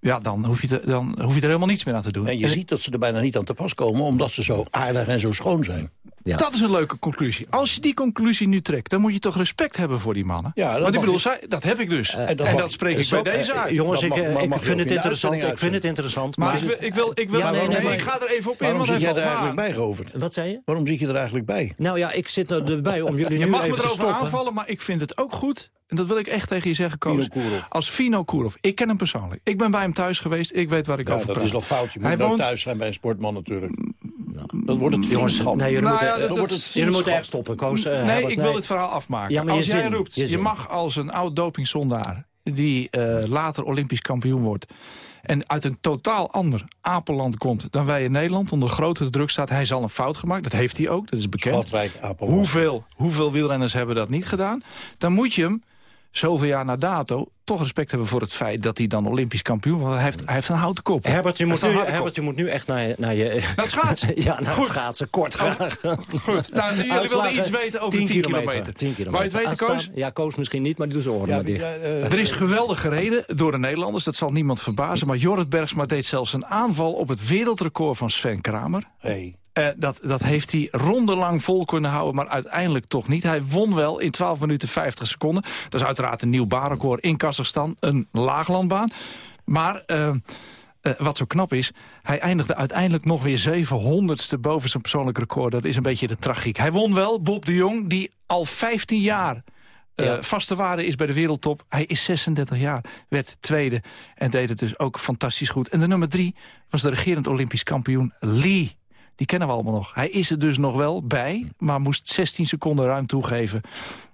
S35: ja, dan hoef je, te- dan hoef je er helemaal niets meer aan te doen.
S21: En je
S35: En
S21: ziet dat ze er bijna niet aan te pas komen... omdat ze zo aardig en zo schoon zijn.
S18: Ja.
S35: Dat is een leuke conclusie. Als je die conclusie nu trekt, dan moet je toch respect hebben voor die mannen.
S21: Ja, dat
S35: Want ik
S21: mag
S35: bedoel,
S21: je-
S35: zij, dat heb ik dus.
S21: dat
S35: en
S21: mag
S35: dat
S21: je-
S35: spreek ik
S21: Zo-
S35: bij deze
S18: Eh,
S35: uit.
S18: jongens,
S21: Dat
S18: ik,
S21: mag-
S18: eh,
S21: mag-
S18: ik
S21: mag je
S18: vind het interessant. Ik vind het interessant.
S35: maar
S18: Maar,
S35: ik wil, ik wil, ik
S18: Ja, nee, nee,
S35: nee,
S18: maar-
S35: ik ga er even op in,
S21: Waarom
S35: want
S21: zit
S35: valt
S21: er
S35: me
S21: eigenlijk bij, Govert?
S18: wat zei je?
S21: Waarom zit je er eigenlijk bij?
S18: Nou ja, ik zit er- erbij om jullie
S35: Je
S18: nu
S35: mag me
S18: even te
S35: erover
S18: stoppen.
S35: aanvallen, maar ik vind het ook goed. En dat wil ik echt tegen je zeggen, Koos. Als Fino Koerov. Ik ken hem persoonlijk. Ik ben bij hem thuis geweest. Ik weet waar ik
S21: Ja,
S35: over
S21: dat
S35: praat.
S21: is nog fout. Je moet
S35: Hij
S21: nooit
S35: woont-
S21: thuis zijn bij een sportman natuurlijk. Dat wordt het
S18: Jongens,
S21: vriendschap.
S18: nee, jullie
S35: Nou
S18: moeten,
S35: ja, dat-
S18: dan wordt het-
S35: dat-
S18: jullie moeten echt stoppen. Koos, eh,
S35: nee,
S18: Herbert,
S35: ik wil het verhaal afmaken.
S18: Ja, maar je
S35: als jij
S18: zin,
S35: roept,
S18: je
S35: mag als een oud dopingzondaar... die eh, later Olympisch kampioen wordt... en uit een totaal ander apenland komt dan wij in Nederland... onder grote druk staat, hij zal een fout gemaakt. Dat heeft hij ook, dat is bekend. Hoeveel, hoeveel wielrenners hebben dat niet gedaan? Dan moet je hem, zoveel jaar na dato... toch respect hebben voor het feit dat hij dan Olympisch kampioen was. Hij heeft, hij heeft een houten kop.
S18: Herbert, je moet, nu, Herbert, je moet nu echt naar je... Naar, je,
S35: Naar het schaatsen. *laughs*
S18: ja, naar
S35: Goed.
S18: het schaatsen. Kort graag.
S35: Goed, nou, jullie wilden iets weten over 10 kilometer.
S18: 10 kilometer.
S35: Wou je het weten,
S18: Aanstaan-
S35: Koos?
S18: Ja, Koos misschien niet, maar die doet zijn oren
S21: Ja,
S18: maar dicht.
S21: ja, eh,
S35: Er is geweldig gereden door de Nederlanders, dat zal niemand verbazen. Maar Jorrit Bergsma deed zelfs een aanval op het wereldrecord van Sven Kramer.
S21: hey.
S35: Eh, dat, dat heeft hij rondelang vol kunnen houden, maar uiteindelijk toch niet. Hij won wel in 12 minuten 50 seconden. Dat is uiteraard een nieuw baanrecord in Kazachstan, een laaglandbaan. Maar eh, eh, wat zo knap is, hij eindigde uiteindelijk nog weer 700ste boven zijn persoonlijk record. Dat is een beetje de tragiek. Hij won wel, Bob de Jong, die al 15 jaar...
S18: Ja.
S35: vaste waarde is bij de wereldtop. Hij is 36 jaar, werd tweede en deed het dus ook fantastisch goed. En de nummer drie was de regerend Olympisch kampioen Lee. Die kennen we allemaal nog. Hij is er dus nog wel bij, maar moest 16 seconden ruim toegeven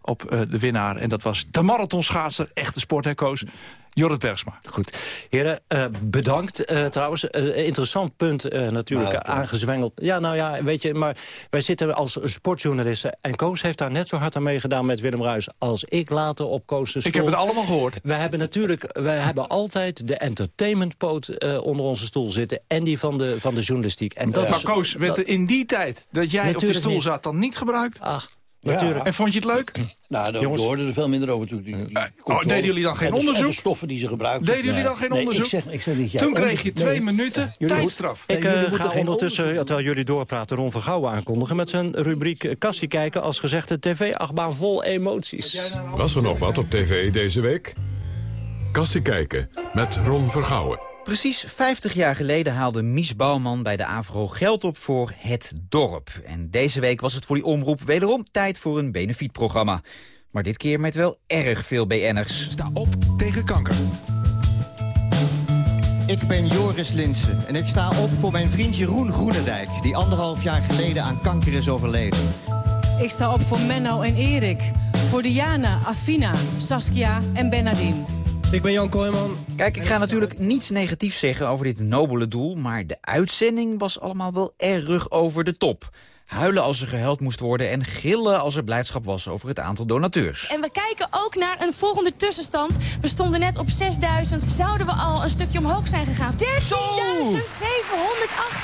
S35: op uh, de winnaar. En dat was de marathonschaatser, echte sportherkoos, Jorrit Bergsma.
S18: Goed. Heren, uh, bedankt. Uh, trouwens, interessant punt natuurlijk
S21: Nou,
S18: aangezwengeld. Ja, nou ja, weet je, maar wij zitten als sportjournalisten... en Koos heeft daar net zo hard aan meegedaan met Willem Ruis... als ik later op Koos de
S35: Ik heb het allemaal gehoord.
S18: We hebben natuurlijk, we hebben altijd de entertainmentpoot onder onze stoel zitten... en die van de, van de journalistiek. En dat
S35: maar Koos, werd
S18: dat-
S35: er in die tijd dat jij op de stoel
S18: niet.
S35: zat dan niet gebruikt?
S18: Ach,
S21: natuurlijk.
S35: En vond je het leuk? *clears throat*
S21: Nou, daar hoorden er veel minder over. Die, die, die.
S35: Oh, deden jullie dan geen
S21: En de-
S35: onderzoek?
S21: de stoffen die ze gebruikten.
S35: Deden jullie dan geen
S21: Nee,
S35: onderzoek?
S21: Ik zeg, ik zeg niet,
S35: Toen kreeg je
S21: nee.
S35: twee minuten tijdstraf.
S18: Ik
S21: jullie
S18: eh,
S21: moeten
S18: ga ondertussen, terwijl jullie doorpraten, Ron van Gouwen aankondigen... met zijn rubriek eh, Kassie kijken, als gezegd de tv-achtbaan vol emoties.
S1: Was er nog wat op tv deze week? Kastie kijken met Ron Vergouwen.
S19: Precies 50 jaar geleden haalde Mies Bouwman bij de AVRO geld op voor Het Dorp. En deze week was het voor die omroep wederom tijd voor een benefietprogramma. Maar dit keer met wel erg veel BN'ers. Sta op
S5: tegen kanker. Ik ben Joris Linsen en ik sta op voor mijn vriend Jeroen Groenendijk... die anderhalf jaar geleden aan kanker is overleden.
S36: Ik sta op voor Menno en Erik. Voor Diana, Afina, Saskia en Bernardine.
S19: Ik ben Jan Kooijman. Kijk, ik ga natuurlijk niets negatiefs zeggen over dit nobele doel... maar de uitzending was allemaal wel erg over de top. Huilen als er gehuild moest worden en gillen als er blijdschap was over het aantal donateurs.
S37: En we kijken ook naar een volgende tussenstand. We stonden net op 6000. Zouden we al een stukje omhoog zijn gegaan? 13.708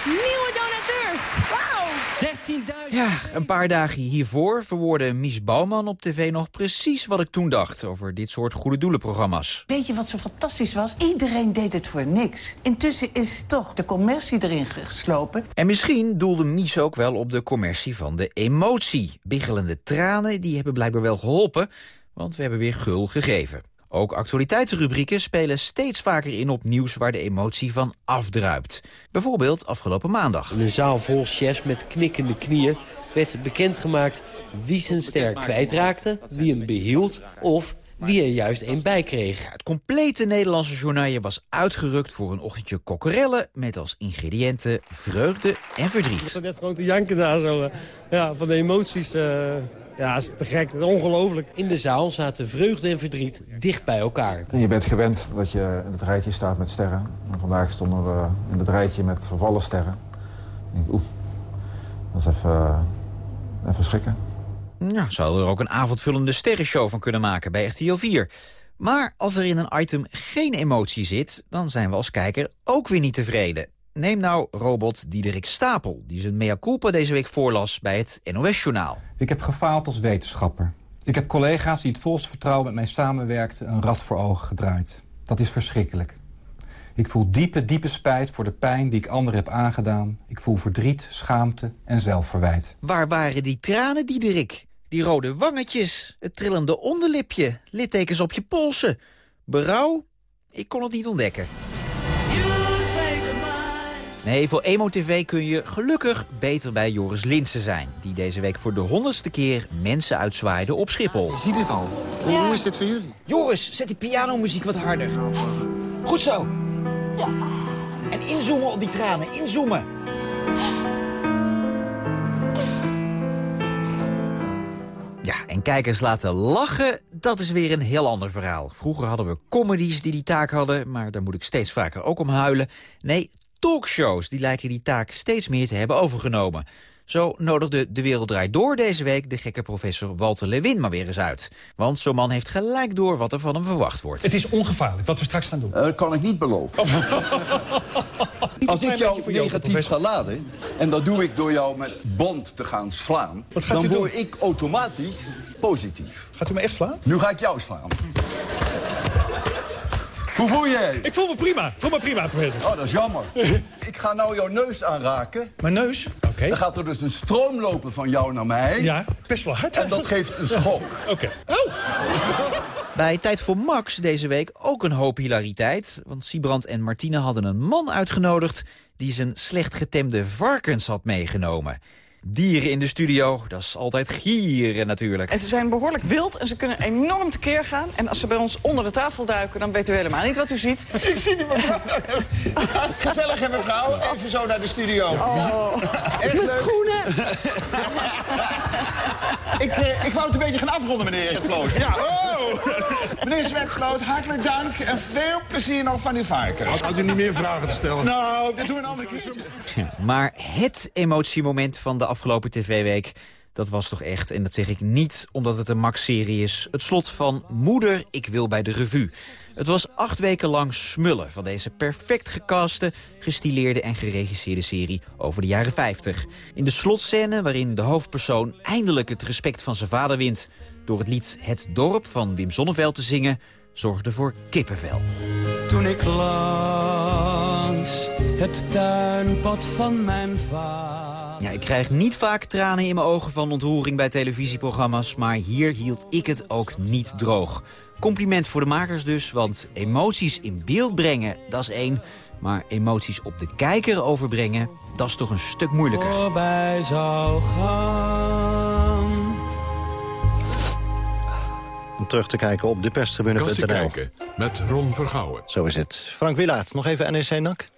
S37: nieuwe donateurs. Wauw! 13.000.
S19: Ja, een paar dagen hiervoor verwoordde Mies Bouwman op tv nog precies wat ik toen dacht over dit soort goede doelenprogramma's.
S14: Weet je wat zo fantastisch was? Iedereen deed het voor niks. Intussen is toch de commercie erin geslopen.
S19: En misschien doelde Mies ook wel op de commercie van de emotie. Biggelende tranen, die hebben blijkbaar wel geholpen, want we hebben weer gul gegeven. Ook actualiteitsrubrieken spelen steeds vaker in op nieuws waar de emotie van afdruipt. Bijvoorbeeld afgelopen maandag.
S30: In een zaal vol chefs met knikkende knieën werd bekendgemaakt wie zijn ster kwijtraakte, wie hem behield of wie er juist een bij kreeg.
S19: Het complete Nederlandse journaal was uitgerukt voor een ochtendje kokkerellen... met als ingrediënten vreugde en
S30: Ik
S19: verdriet.
S30: zat net gewoon te janken daar zo. eh, Ja, van de emoties. eh, ja, is te gek. Ongelooflijk. In de zaal zaten vreugde en verdriet dicht bij elkaar.
S38: En je bent gewend dat je in het rijtje staat met sterren. En vandaag stonden we in het rijtje met vervallen sterren. Ik denk, oeh, dat is even, eh, even schrikken.
S19: Nou, zou er ook een avondvullende sterrenshow van kunnen maken bij RTL 4. Maar als er in een item geen emotie zit, dan zijn we als kijker ook weer niet tevreden. Neem nou robot Diederik Stapel, die zijn mea culpa deze week voorlas bij het NOS-journaal.
S25: Ik heb gefaald als wetenschapper. Ik heb collega's die het volste vertrouwen met mij samenwerkten... een rad voor ogen gedraaid. Dat is verschrikkelijk. Ik voel diepe, diepe spijt voor de pijn die ik anderen heb aangedaan. Ik voel verdriet, schaamte en zelfverwijt.
S19: Waar waren die tranen, Diederik? Die rode wangetjes, het trillende onderlipje, littekens op je polsen. Berouw? Ik kon het niet ontdekken. Nee, voor Emo-TV kun je gelukkig beter bij Joris Linsen zijn... die deze week voor de honderdste keer mensen uitzwaaide op Schiphol. Je
S5: ziet het al. Hoe, hoe is dit voor jullie?
S19: Joris, zet die pianomuziek wat harder. Goed zo. Ja. En inzoomen op die tranen, inzoomen. Ja, en kijkers laten lachen, dat is weer een heel ander verhaal. Vroeger hadden we comedies die die taak hadden, maar daar moet ik steeds vaker ook om huilen. Nee, talkshows die lijken die taak steeds meer te hebben overgenomen. Zo nodigde De Wereld Draait Door deze week de gekke professor Walter Lewin maar weer eens uit. Want zo'n man heeft gelijk door wat er van hem verwacht wordt.
S29: Het is ongevaarlijk wat we straks gaan doen.
S39: Dat kan ik niet beloven. *laughs* Als ik jou negatief ga laden, en dat doe ik door jou met bond te gaan slaan... Dan word ik automatisch positief.
S29: Gaat u me echt slaan?
S39: Nu ga ik jou slaan. Hoe voel je?
S29: Ik voel me prima. Ik voel me prima, professor.
S39: Oh, dat is jammer. *laughs* ik ga nou jouw neus aanraken.
S29: Mijn neus? Oké.
S39: Dan gaat er dus een stroom lopen van jou naar mij.
S29: Ja, best wel hard.
S39: En dat geeft een schok. *laughs*
S29: Oké. *laughs*
S19: Bij Tijd voor Max deze week ook een hoop hilariteit. Want Siebrand en Martine hadden een man uitgenodigd... die zijn slecht getemde varkens had meegenomen. Dieren in de studio. Dat is altijd gieren natuurlijk.
S40: En ze zijn behoorlijk wild en ze kunnen enorm tekeer gaan. En als ze bij ons onder de tafel duiken, dan weet u helemaal niet wat u ziet. *laughs*
S41: Ik zie die mevrouw. *laughs* Gezellig, hè, mevrouw? Even zo naar de studio.
S40: Oh,
S41: Echt
S40: mijn
S41: leuk.
S40: schoenen.
S41: ik, eh, ik wou het een beetje gaan afronden, meneer Vloot. Ja. *laughs* Oh. Meneer Zwetsloot, hartelijk dank en veel plezier nog van uw varken.
S21: Had u niet meer vragen te stellen?
S41: Nou, dat doen we een andere keer.
S19: Maar het emotiemoment van de afgelopen tv-week... dat was toch echt, en dat zeg ik niet omdat het een Max-serie is... het slot van Moeder, ik wil bij de revue. Het was acht weken lang smullen van deze perfect gecaste... gestileerde en geregisseerde serie over de jaren 50. In de slotscène waarin de hoofdpersoon eindelijk het respect van zijn vader wint... door het lied Het Dorp van Wim Sonneveld te zingen... zorgde voor kippenvel.
S42: Toen ik langs het tuinpad van mijn vader...
S19: Ja, ik krijg niet vaak tranen in mijn ogen van ontroering bij televisieprogramma's... maar hier hield ik het ook niet droog. Compliment voor de makers dus, want emoties in beeld brengen, dat is één... maar emoties op de kijker overbrengen, dat is toch een stuk moeilijker.
S42: voorbij zou gaan.
S18: Om terug te kijken op
S1: Kassie
S18: deperstribune.nl.
S1: kijken met Ron Vergouwen.
S18: Zo is het. Frank Wilaert, nog even NEC NAC.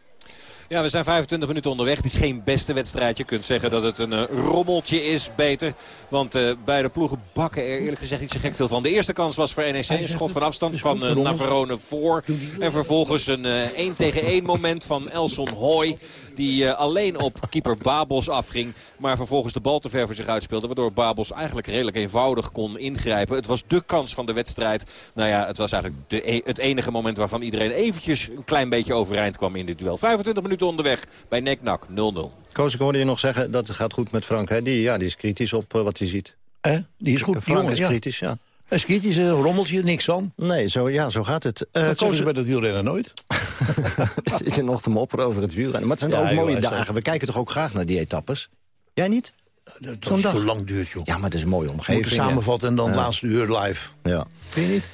S32: Ja, we zijn 25 minuten onderweg. Het is geen beste wedstrijd. Je kunt zeggen dat het een eh, rommeltje is, beter. Want eh, beide ploegen bakken er eerlijk gezegd niet zo gek veel van. De eerste kans was voor NEC een schot van afstand van uh, Navarone voor. En vervolgens een 1 tegen 1 moment van Elson Hoy. Die alleen op keeper Babels afging. Maar vervolgens de bal te ver voor zich uitspeelde. Waardoor Babels eigenlijk redelijk eenvoudig kon ingrijpen. Het was de kans van de wedstrijd. Nou ja, het was eigenlijk de, e- het enige moment waarvan iedereen eventjes een klein beetje overeind kwam in dit duel. 25 minuten onderweg bij Nek-Nak 0-0.
S18: Koos, ik hoorde je nog zeggen dat het gaat goed met Frank. Hè? Die, ja, die is kritisch op eh, wat hij ziet.
S21: Eh? Die is goed.
S18: Frank
S21: jongen,
S18: is kritisch, ja.
S21: Is kritisch, een rommeltje, niks aan.
S18: Nee, zo, ja, zo gaat het. Uh,
S21: dat Koos bij dat wielrennen nooit. *laughs*
S18: Zit je nog te mopperen over het wielrennen. Maar het zijn
S21: Ja,
S18: ook mooie dagen. We kijken toch ook graag naar die etappes? Jij niet?
S21: Dat is zo lang duurt, joh.
S18: Ja, maar het is een mooie omgeving.
S21: moeten samenvatten en dan het
S18: Ja.
S21: laatste uur live.
S18: Ja.
S21: Vind je niet?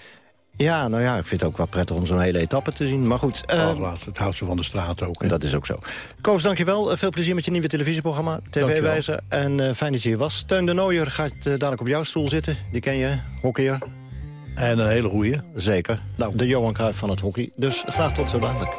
S18: Ja, nou ja, ik vind het ook wel prettig om zo'n hele etappe te zien. Maar goed,
S21: Oh, laat, het houdt ze van de straat ook. hè.
S18: dat is ook zo. Koos, dankjewel. Eh, veel plezier met je nieuwe televisieprogramma, TV-wijzer. En eh, fijn dat je hier was. Teun de Nooier gaat eh, dadelijk op jouw stoel zitten. Die ken je, hockeyer.
S21: En een hele goeie.
S18: Zeker.
S21: Nou.
S18: De Johan Cruijff van het hockey. Dus graag tot zo dadelijk.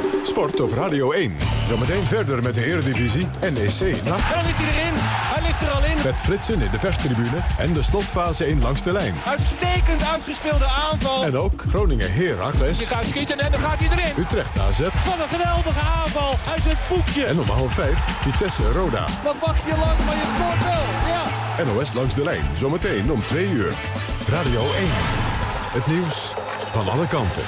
S1: Sport op Radio 1. Zometeen verder met de Eredivisie, NEC, NAC.
S41: Daar ligt hij erin. Hij ligt er al in.
S1: Met Fritsen in de perstribune en de slotfase 1 langs de lijn.
S41: Uitstekend uitgespeelde aanval.
S1: En ook Groningen Heracles,
S41: Je gaat schieten en dan gaat hij erin.
S1: Utrecht AZ
S41: Wat een geweldige aanval uit het boekje.
S1: en om half 5 Vitesse Roda.
S41: Wat wacht je lang, maar je scoort wel. Ja.
S1: NOS langs de lijn, zometeen om 2 uur. Radio 1. Het nieuws van alle kanten.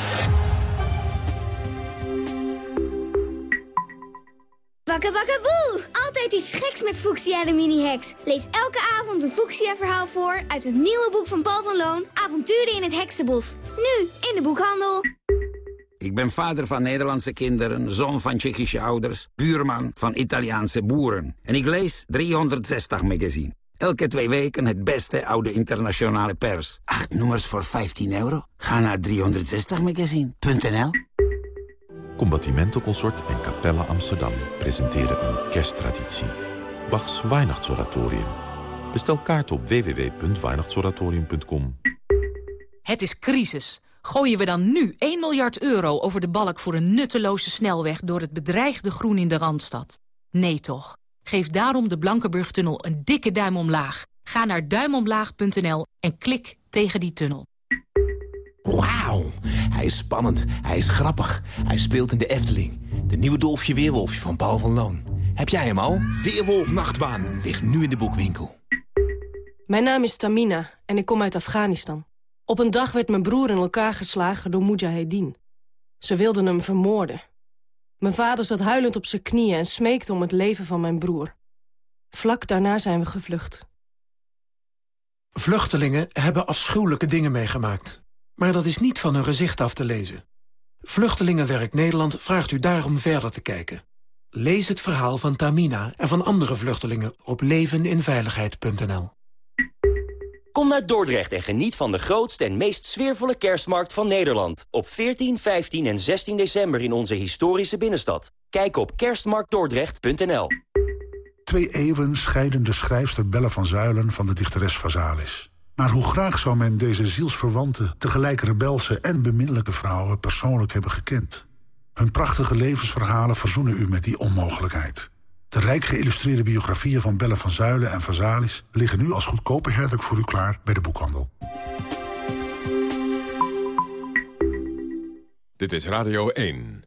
S43: Bakke bakke boe! Altijd iets geks met Fuchsia de mini-heks. Lees elke avond een Fuchsia-verhaal voor uit het nieuwe boek van Paul van Loon... Avonturen in het Heksenbos. Nu in de boekhandel.
S44: Ik ben vader van Nederlandse kinderen, zoon van Tsjechische ouders... buurman van Italiaanse boeren. En ik lees 360 magazine. Elke twee weken het beste oude internationale pers. Acht nummers voor 15 euro? Ga naar 360magazine.nl
S45: Combattimento Consort en Capella Amsterdam presenteren een kersttraditie. Bachs Weihnachtsoratorium. Bestel kaart op www.weihnachtsoratorium.com.
S46: Het is crisis. Gooien we dan nu 1 miljard euro over de balk voor een nutteloze snelweg... door het bedreigde groen in de Randstad? Nee toch. Geef daarom de Blankenburg-tunnel een dikke duim omlaag. Ga naar duimomlaag.nl en klik tegen die tunnel.
S47: Wauw, hij is spannend, hij is grappig, hij speelt in de Efteling. De nieuwe Dolfje Weerwolfje van Paul van Loon. Heb jij hem al? Weerwolf Nachtbaan ligt nu in de boekwinkel.
S48: Mijn naam is Tamina en ik kom uit Afghanistan. Op een dag werd mijn broer in elkaar geslagen door Mujahedin. Ze wilden hem vermoorden. Mijn vader zat huilend op zijn knieën en smeekte om het leven van mijn broer. Vlak daarna zijn we gevlucht.
S14: Vluchtelingen hebben afschuwelijke dingen meegemaakt. Maar dat is niet van hun gezicht af te lezen. Vluchtelingenwerk Nederland vraagt u daarom verder te kijken. Lees het verhaal van Tamina en van andere vluchtelingen op leveninveiligheid.nl.
S49: Kom naar Dordrecht en geniet van de grootste en meest sfeervolle kerstmarkt van Nederland. Op 14, 15 en 16 december in onze historische binnenstad. Kijk op kerstmarktdordrecht.nl.
S50: Twee eeuwen scheiden de schrijfster Belle van Zuilen van de dichteres Vazalis. Maar hoe graag zou men deze zielsverwante, tegelijk rebelse en beminnelijke vrouwen persoonlijk hebben gekend. Hun prachtige levensverhalen verzoenen u met die onmogelijkheid. De rijk geïllustreerde biografieën van Belle van Zuilen en Vazalis... liggen nu als goedkope herdruk voor u klaar bij de boekhandel.
S1: Dit is Radio 1.